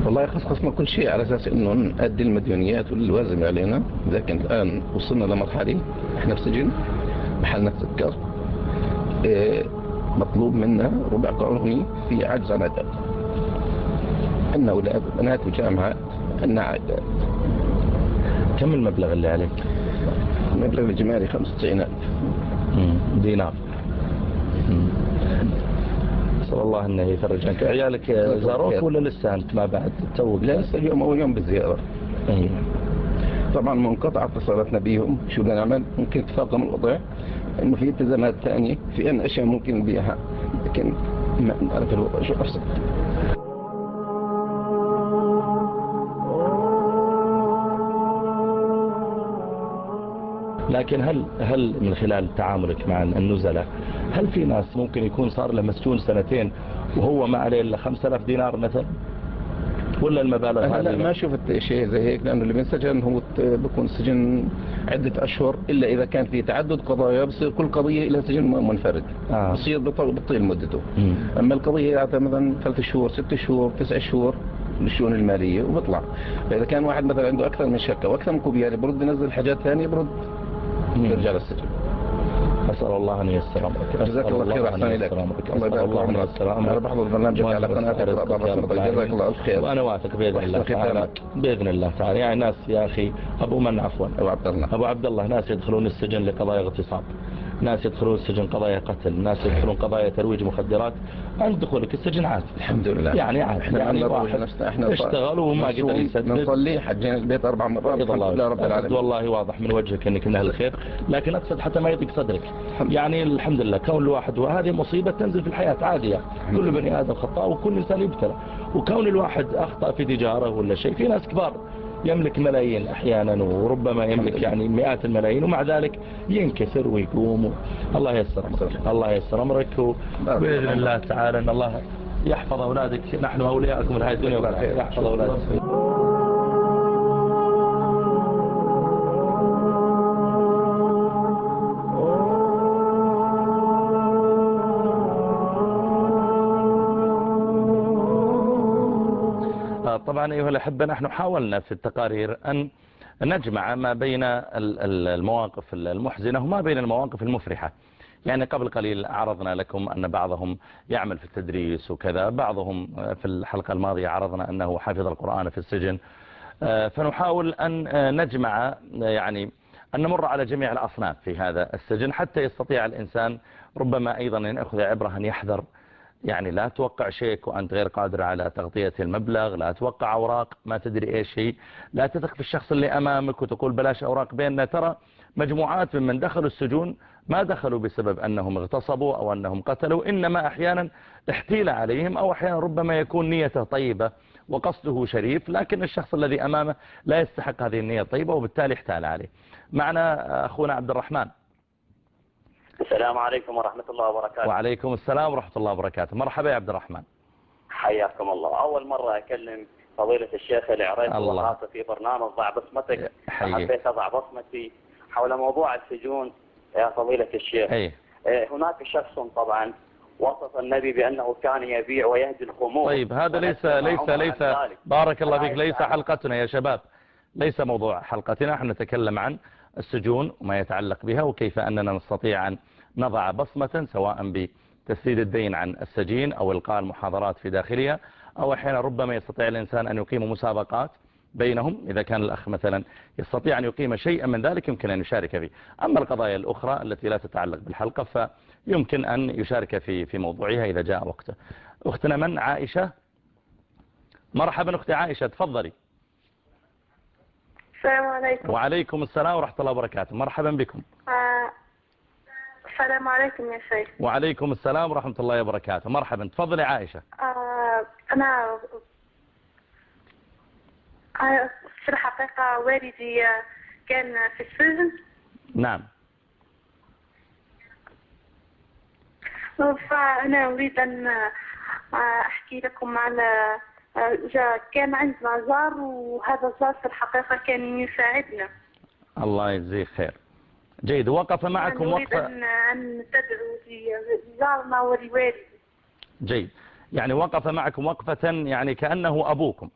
والله خصصنا كل شيء على أساس إنه نؤدي المديونيات واللوازم علينا. لكن الآن وصلنا لمرحلة إحنا في سجن محلنا تسكر إيه مطلوب منا ربع قانوني في عجز عن اداء عندنا أولاد وبنات وجامعات عندنا عائلات كم المبلغ اللي عليك؟ المبلغ الجمالي 95000 دينار. نسأل الله انه يفرج عنك. عيالك زاروك ولا لسه أنت ما بعد؟ توك. لا لسه اليوم أول يوم بالزيارة. إيه. طبعا منقطع اتصالاتنا بيهم شو بدنا نعمل؟ ممكن يتفاقم الوضع. إنه في التزامات ثانية في أن أشياء ممكن نبيعها. لكن ما نعرف الوضع شو أفسد. لكن هل هل من خلال تعاملك مع النزلاء هل في ناس ممكن يكون صار له مسجون سنتين وهو ما عليه إلا 5000 دينار مثلا ولا المبالغ هذه لا ما شفت شيء زي هيك لأنه اللي بينسجن هو بيكون سجن عدة أشهر إلا إذا كان في تعدد قضايا بصير كل قضية إلى سجن منفرد آه. بصير بطيل مدته مم. أما القضية مثلا ثلاث شهور ست شهور تسع شهور للشؤون المالية وبطلع فاذا كان واحد مثلا عنده أكثر من شكة وأكثر من كوبياري برد ينزل حاجات ثانية برد يرجع للسجن. أسأل الله أن أمرك. جزاك الله خير أحسن إليك. الله يبارك الله أمرك أنا بحضر برنامجك على قناتك جزاك الله الخير وأنا واثق بإذن الله تعالى. بإذن الله تعالى. يعني ناس يا أخي أبو من عفوا. أبو عبد الله. أبو عبد الله. ناس يدخلون السجن لقضايا اغتصاب. ناس يدخلون السجن قضايا قتل ناس يدخلون قضايا ترويج مخدرات أنت دخولك السجن عادي. الحمد لله. يعني عادي إحنا يعني واحد إحنا اشتغل وما قدر يسدد نصلي حجينا البيت أربع مرات. الحمد لله رب العالمين. والله واضح من وجهك إنك من أهل الخير لكن أقصد حتى ما يضيق صدرك. يعني الحمد لله كون الواحد وهذه مصيبة تنزل في الحياة عادية. كل بني آدم خطاء وكل إنسان يبتلى. وكون الواحد أخطأ في تجارة ولا شيء في ناس كبار يملك ملايين أحيانا وربما يملك يعني مئات الملايين ومع ذلك ينكسر ويقوم. الله ييسر أمرك الله ييسر أمرك. وباذن الله تعالى إن الله يحفظ أولادك نحن أولياءكم في هذه الدنيا يحفظ أولادك. أيها الأحبة نحن حاولنا في التقارير أن نجمع ما بين المواقف المحزنة وما بين المواقف المفرحة. يعني قبل قليل عرضنا لكم أن بعضهم يعمل في التدريس وكذا بعضهم في الحلقة الماضية عرضنا أنه حافظ القرآن في السجن. فنحاول أن نجمع يعني أن نمر على جميع الأصناف في هذا السجن حتى يستطيع الإنسان ربما أيضا أن يأخذ عبرة أن يحذر يعني لا توقع شيك وأنت غير قادر على تغطية المبلغ لا توقع أوراق ما تدري إيش هي. لا تثق في الشخص اللي أمامك وتقول بلاش أوراق بيننا. ترى مجموعات ممن دخلوا السجون ما دخلوا بسبب أنهم اغتصبوا أو أنهم قتلوا إنما أحيانا احتيل عليهم أو أحيانا ربما يكون نيته طيبة وقصده شريف لكن الشخص الذي أمامه لا يستحق هذه النية الطيبة وبالتالي احتال عليه. معنا أخونا عبد الرحمن. السلام عليكم ورحمة الله وبركاته. وعليكم السلام ورحمة الله وبركاته. مرحبا يا عبد الرحمن. حياكم الله. أول مرة أكلم فضيلة الشيخ عريت وخاصة في برنامج ضع بصمتك. حبيت أضع بصمتي حول موضوع السجون يا فضيلة الشيخ. أي. هناك شخص طبعا وصف النبي بأنه كان يبيع ويهدي الخمور. طيب هذا ليس ليس ليس بارك الله فيك ليس حلقتنا يا شباب. ليس موضوع حلقتنا إحنا نتكلم عن السجون وما يتعلق بها وكيف أننا نستطيع أن نضع بصمة سواء بتسديد الدين عن السجين أو إلقاء المحاضرات في داخلها أو أحيانا ربما يستطيع الإنسان أن يقيم مسابقات بينهم إذا كان الأخ مثلا يستطيع أن يقيم شيئا من ذلك يمكن أن يشارك فيه. أما القضايا الأخرى التي لا تتعلق بالحلقة فيمكن أن يشارك في في موضوعها إذا جاء وقته. أختنا من؟ عائشة. مرحبا أختي عائشة تفضلي. السلام عليكم. وعليكم السلام ورحمة الله وبركاته. مرحبا بكم. آه. السلام عليكم يا شيخ. وعليكم السلام ورحمة الله وبركاته. مرحبا. تفضلي عائشة. آه. أنا آه، في الحقيقة والدي كان في السجن. نعم. فأنا أريد أن أحكي لكم على جاء كان عندنا جار وهذا الجار في الحقيقة كان يساعدنا. الله يجزيه خير. جيد وقف معكم وقفة أن, تدعو لجارنا ولوالدي. جيد يعني وقف معكم وقفة يعني كأنه أبوكم.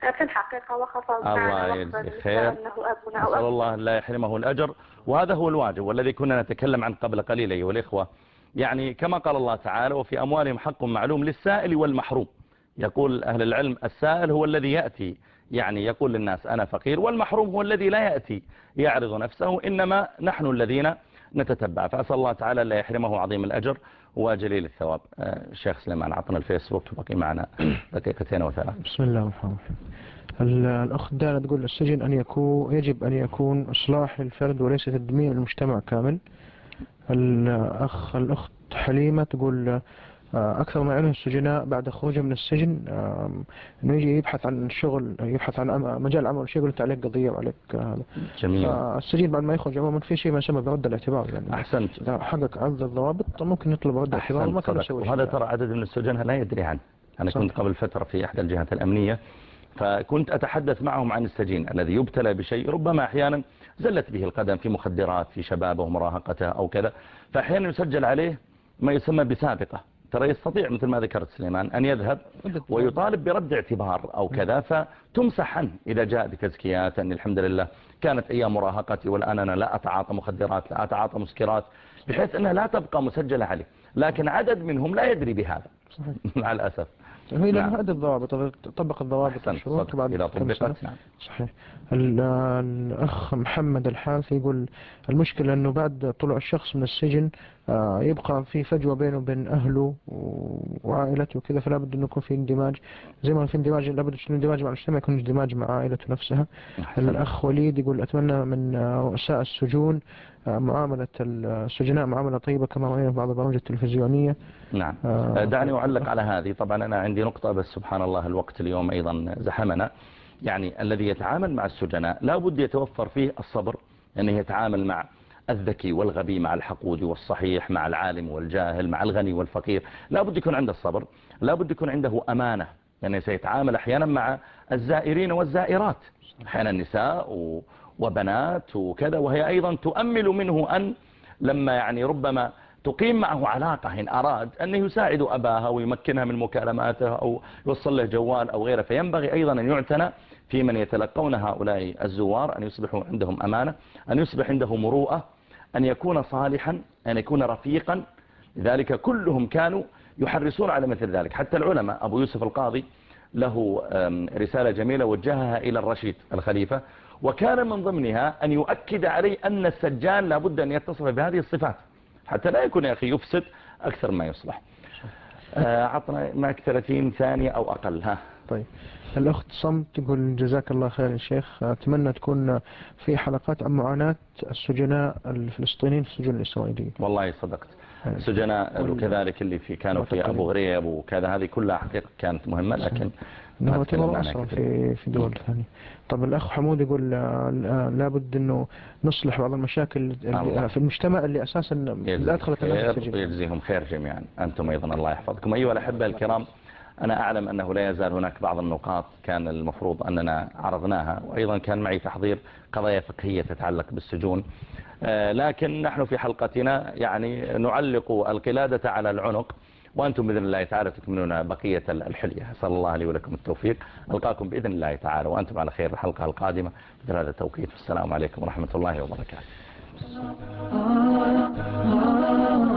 في الحقيقة وقف الله يجزيه خير. نسأل الله لا يحرمه الأجر. وهذا هو الواجب والذي كنا نتكلم عنه قبل قليل أيها الإخوة. يعني كما قال الله تعالى وفي أموالهم حق معلوم للسائل والمحروم. يقول أهل العلم السائل هو الذي يأتي يعني يقول للناس أنا فقير والمحروم هو الذي لا يأتي يعرض نفسه إنما نحن الذين نتتبع. فأسأل الله تعالى لا يحرمه عظيم الأجر وجليل الثواب. الشيخ سليمان عطنا الفيسبوك وبقي معنا دقيقتين وثلاث بسم الله الرحمن الرحيم الأخت دانا تقول السجن أن يكون يجب أن يكون إصلاح للفرد وليس تدمير المجتمع كامل. الأخ الأخت حليمة تقول آه، أكثر ما يعلن السجناء بعد خروجهم من السجن أنه يجي يبحث عن شغل يبحث عن مجال عمل شيء يقول عليك قضية وعليك هذا جميل. السجين بعد ما يخرج عموما في شيء ما يسمى برد الاعتبار يعني أحسنت. إذا حقق عدد الضوابط ممكن يطلب رد الاعتبار وما كان يسوي وهذا ترى عدد من السجناء لا يدري عنه. أنا صح. كنت قبل فترة في إحدى الجهات الأمنية فكنت أتحدث معهم عن السجين الذي يبتلى بشيء ربما أحيانا زلت به القدم في مخدرات في شبابه ومراهقته أو كذا فأحيانا يسجل عليه ما يسمى بسابقة. ترى يستطيع مثل ما ذكرت سليمان أن يذهب ويطالب برد اعتبار أو كذا فتمسح عنه إذا جاء بتزكيات أن الحمد لله كانت أيام مراهقتي والآن أنا لا أتعاطى مخدرات لا أتعاطى مسكرات بحيث أنها لا تبقى مسجلة عليه لكن عدد منهم لا يدري بهذا. مع الأسف. هي نعم. هذه الضوابط طبق الضوابط والشروط بعد إذا طبقت نعم. صحيح. الأخ محمد الحارث يقول المشكلة أنه بعد طلوع الشخص من السجن آه، يبقى في فجوة بينه وبين أهله وعائلته وكذا فلا بد أنه يكون في اندماج. زي ما في اندماج لابد من اندماج مع المجتمع يكون اندماج مع عائلته نفسها. الأخ وليد يقول أتمنى من رؤساء السجون آه، معاملة السجناء معاملة طيبة كما رأينا في بعض البرامج التلفزيونية. نعم. آه دعني أعلق على هذه. طبعا أنا عندي نقطة بس سبحان الله الوقت اليوم أيضا زحمنا. يعني الذي يتعامل مع السجناء لا بد يتوفر فيه الصبر أنه يتعامل مع الذكي والغبي مع الحقود والصحيح مع العالم والجاهل مع الغني والفقير. لا بد يكون عنده الصبر لا بد يكون عنده أمانة. يعني سيتعامل أحيانا مع الزائرين والزائرات. أحيانا نساء وبنات وكذا وهي أيضا تؤمل منه أن لما يعني ربما تقيم معه علاقة إن أراد أنه يساعد أباها ويمكنها من مكالماته أو يوصل له جوال أو غيره فينبغي أيضا أن يعتنى في من يتلقون هؤلاء الزوار أن يصبحوا عندهم أمانة أن يصبح عنده مروءة أن يكون صالحا أن يكون رفيقا. لذلك كلهم كانوا يحرصون على مثل ذلك. حتى العلماء أبو يوسف القاضي له رسالة جميلة وجهها إلى الرشيد الخليفة وكان من ضمنها أن يؤكد عليه أن السجان لابد أن يتصف بهذه الصفات حتى لا يكون يا أخي يفسد أكثر ما يصلح. آه، عطنا معك 30 ثانية أو أقل ها. طيب. الأخت صمت تقول جزاك الله خير يا شيخ. أتمنى تكون في حلقات عن معاناة السجناء الفلسطينيين في السجون الإسرائيلية والله صدقت. سجناء وكذلك اللي في كانوا في أبو غريب وكذا هذه كلها حقيقة كانت مهمة لكن تمر في في دول ثانية. طب الأخ حمود يقول لابد إنه نصلح بعض المشاكل في المجتمع اللي أساسا لا ادخلت الناس السجن. يجزيهم خير جميعا. أنتم أيضا الله يحفظكم. أيها الأحبة الكرام أنا أعلم أنه لا يزال هناك بعض النقاط كان المفروض أننا عرضناها وأيضا كان معي تحضير قضايا فقهية تتعلق بالسجون. آه، لكن نحن في حلقتنا يعني نعلق القلادة على العنق. وأنتم بإذن الله تعالى تكملون بقية الحلية أسأل الله لي ولكم التوفيق. ألقاكم بإذن الله تعالى. وأنتم على خير الحلقة القادمة. مثل هذا التوقيت. والسلام عليكم ورحمة الله وبركاته. آه، آه، آه.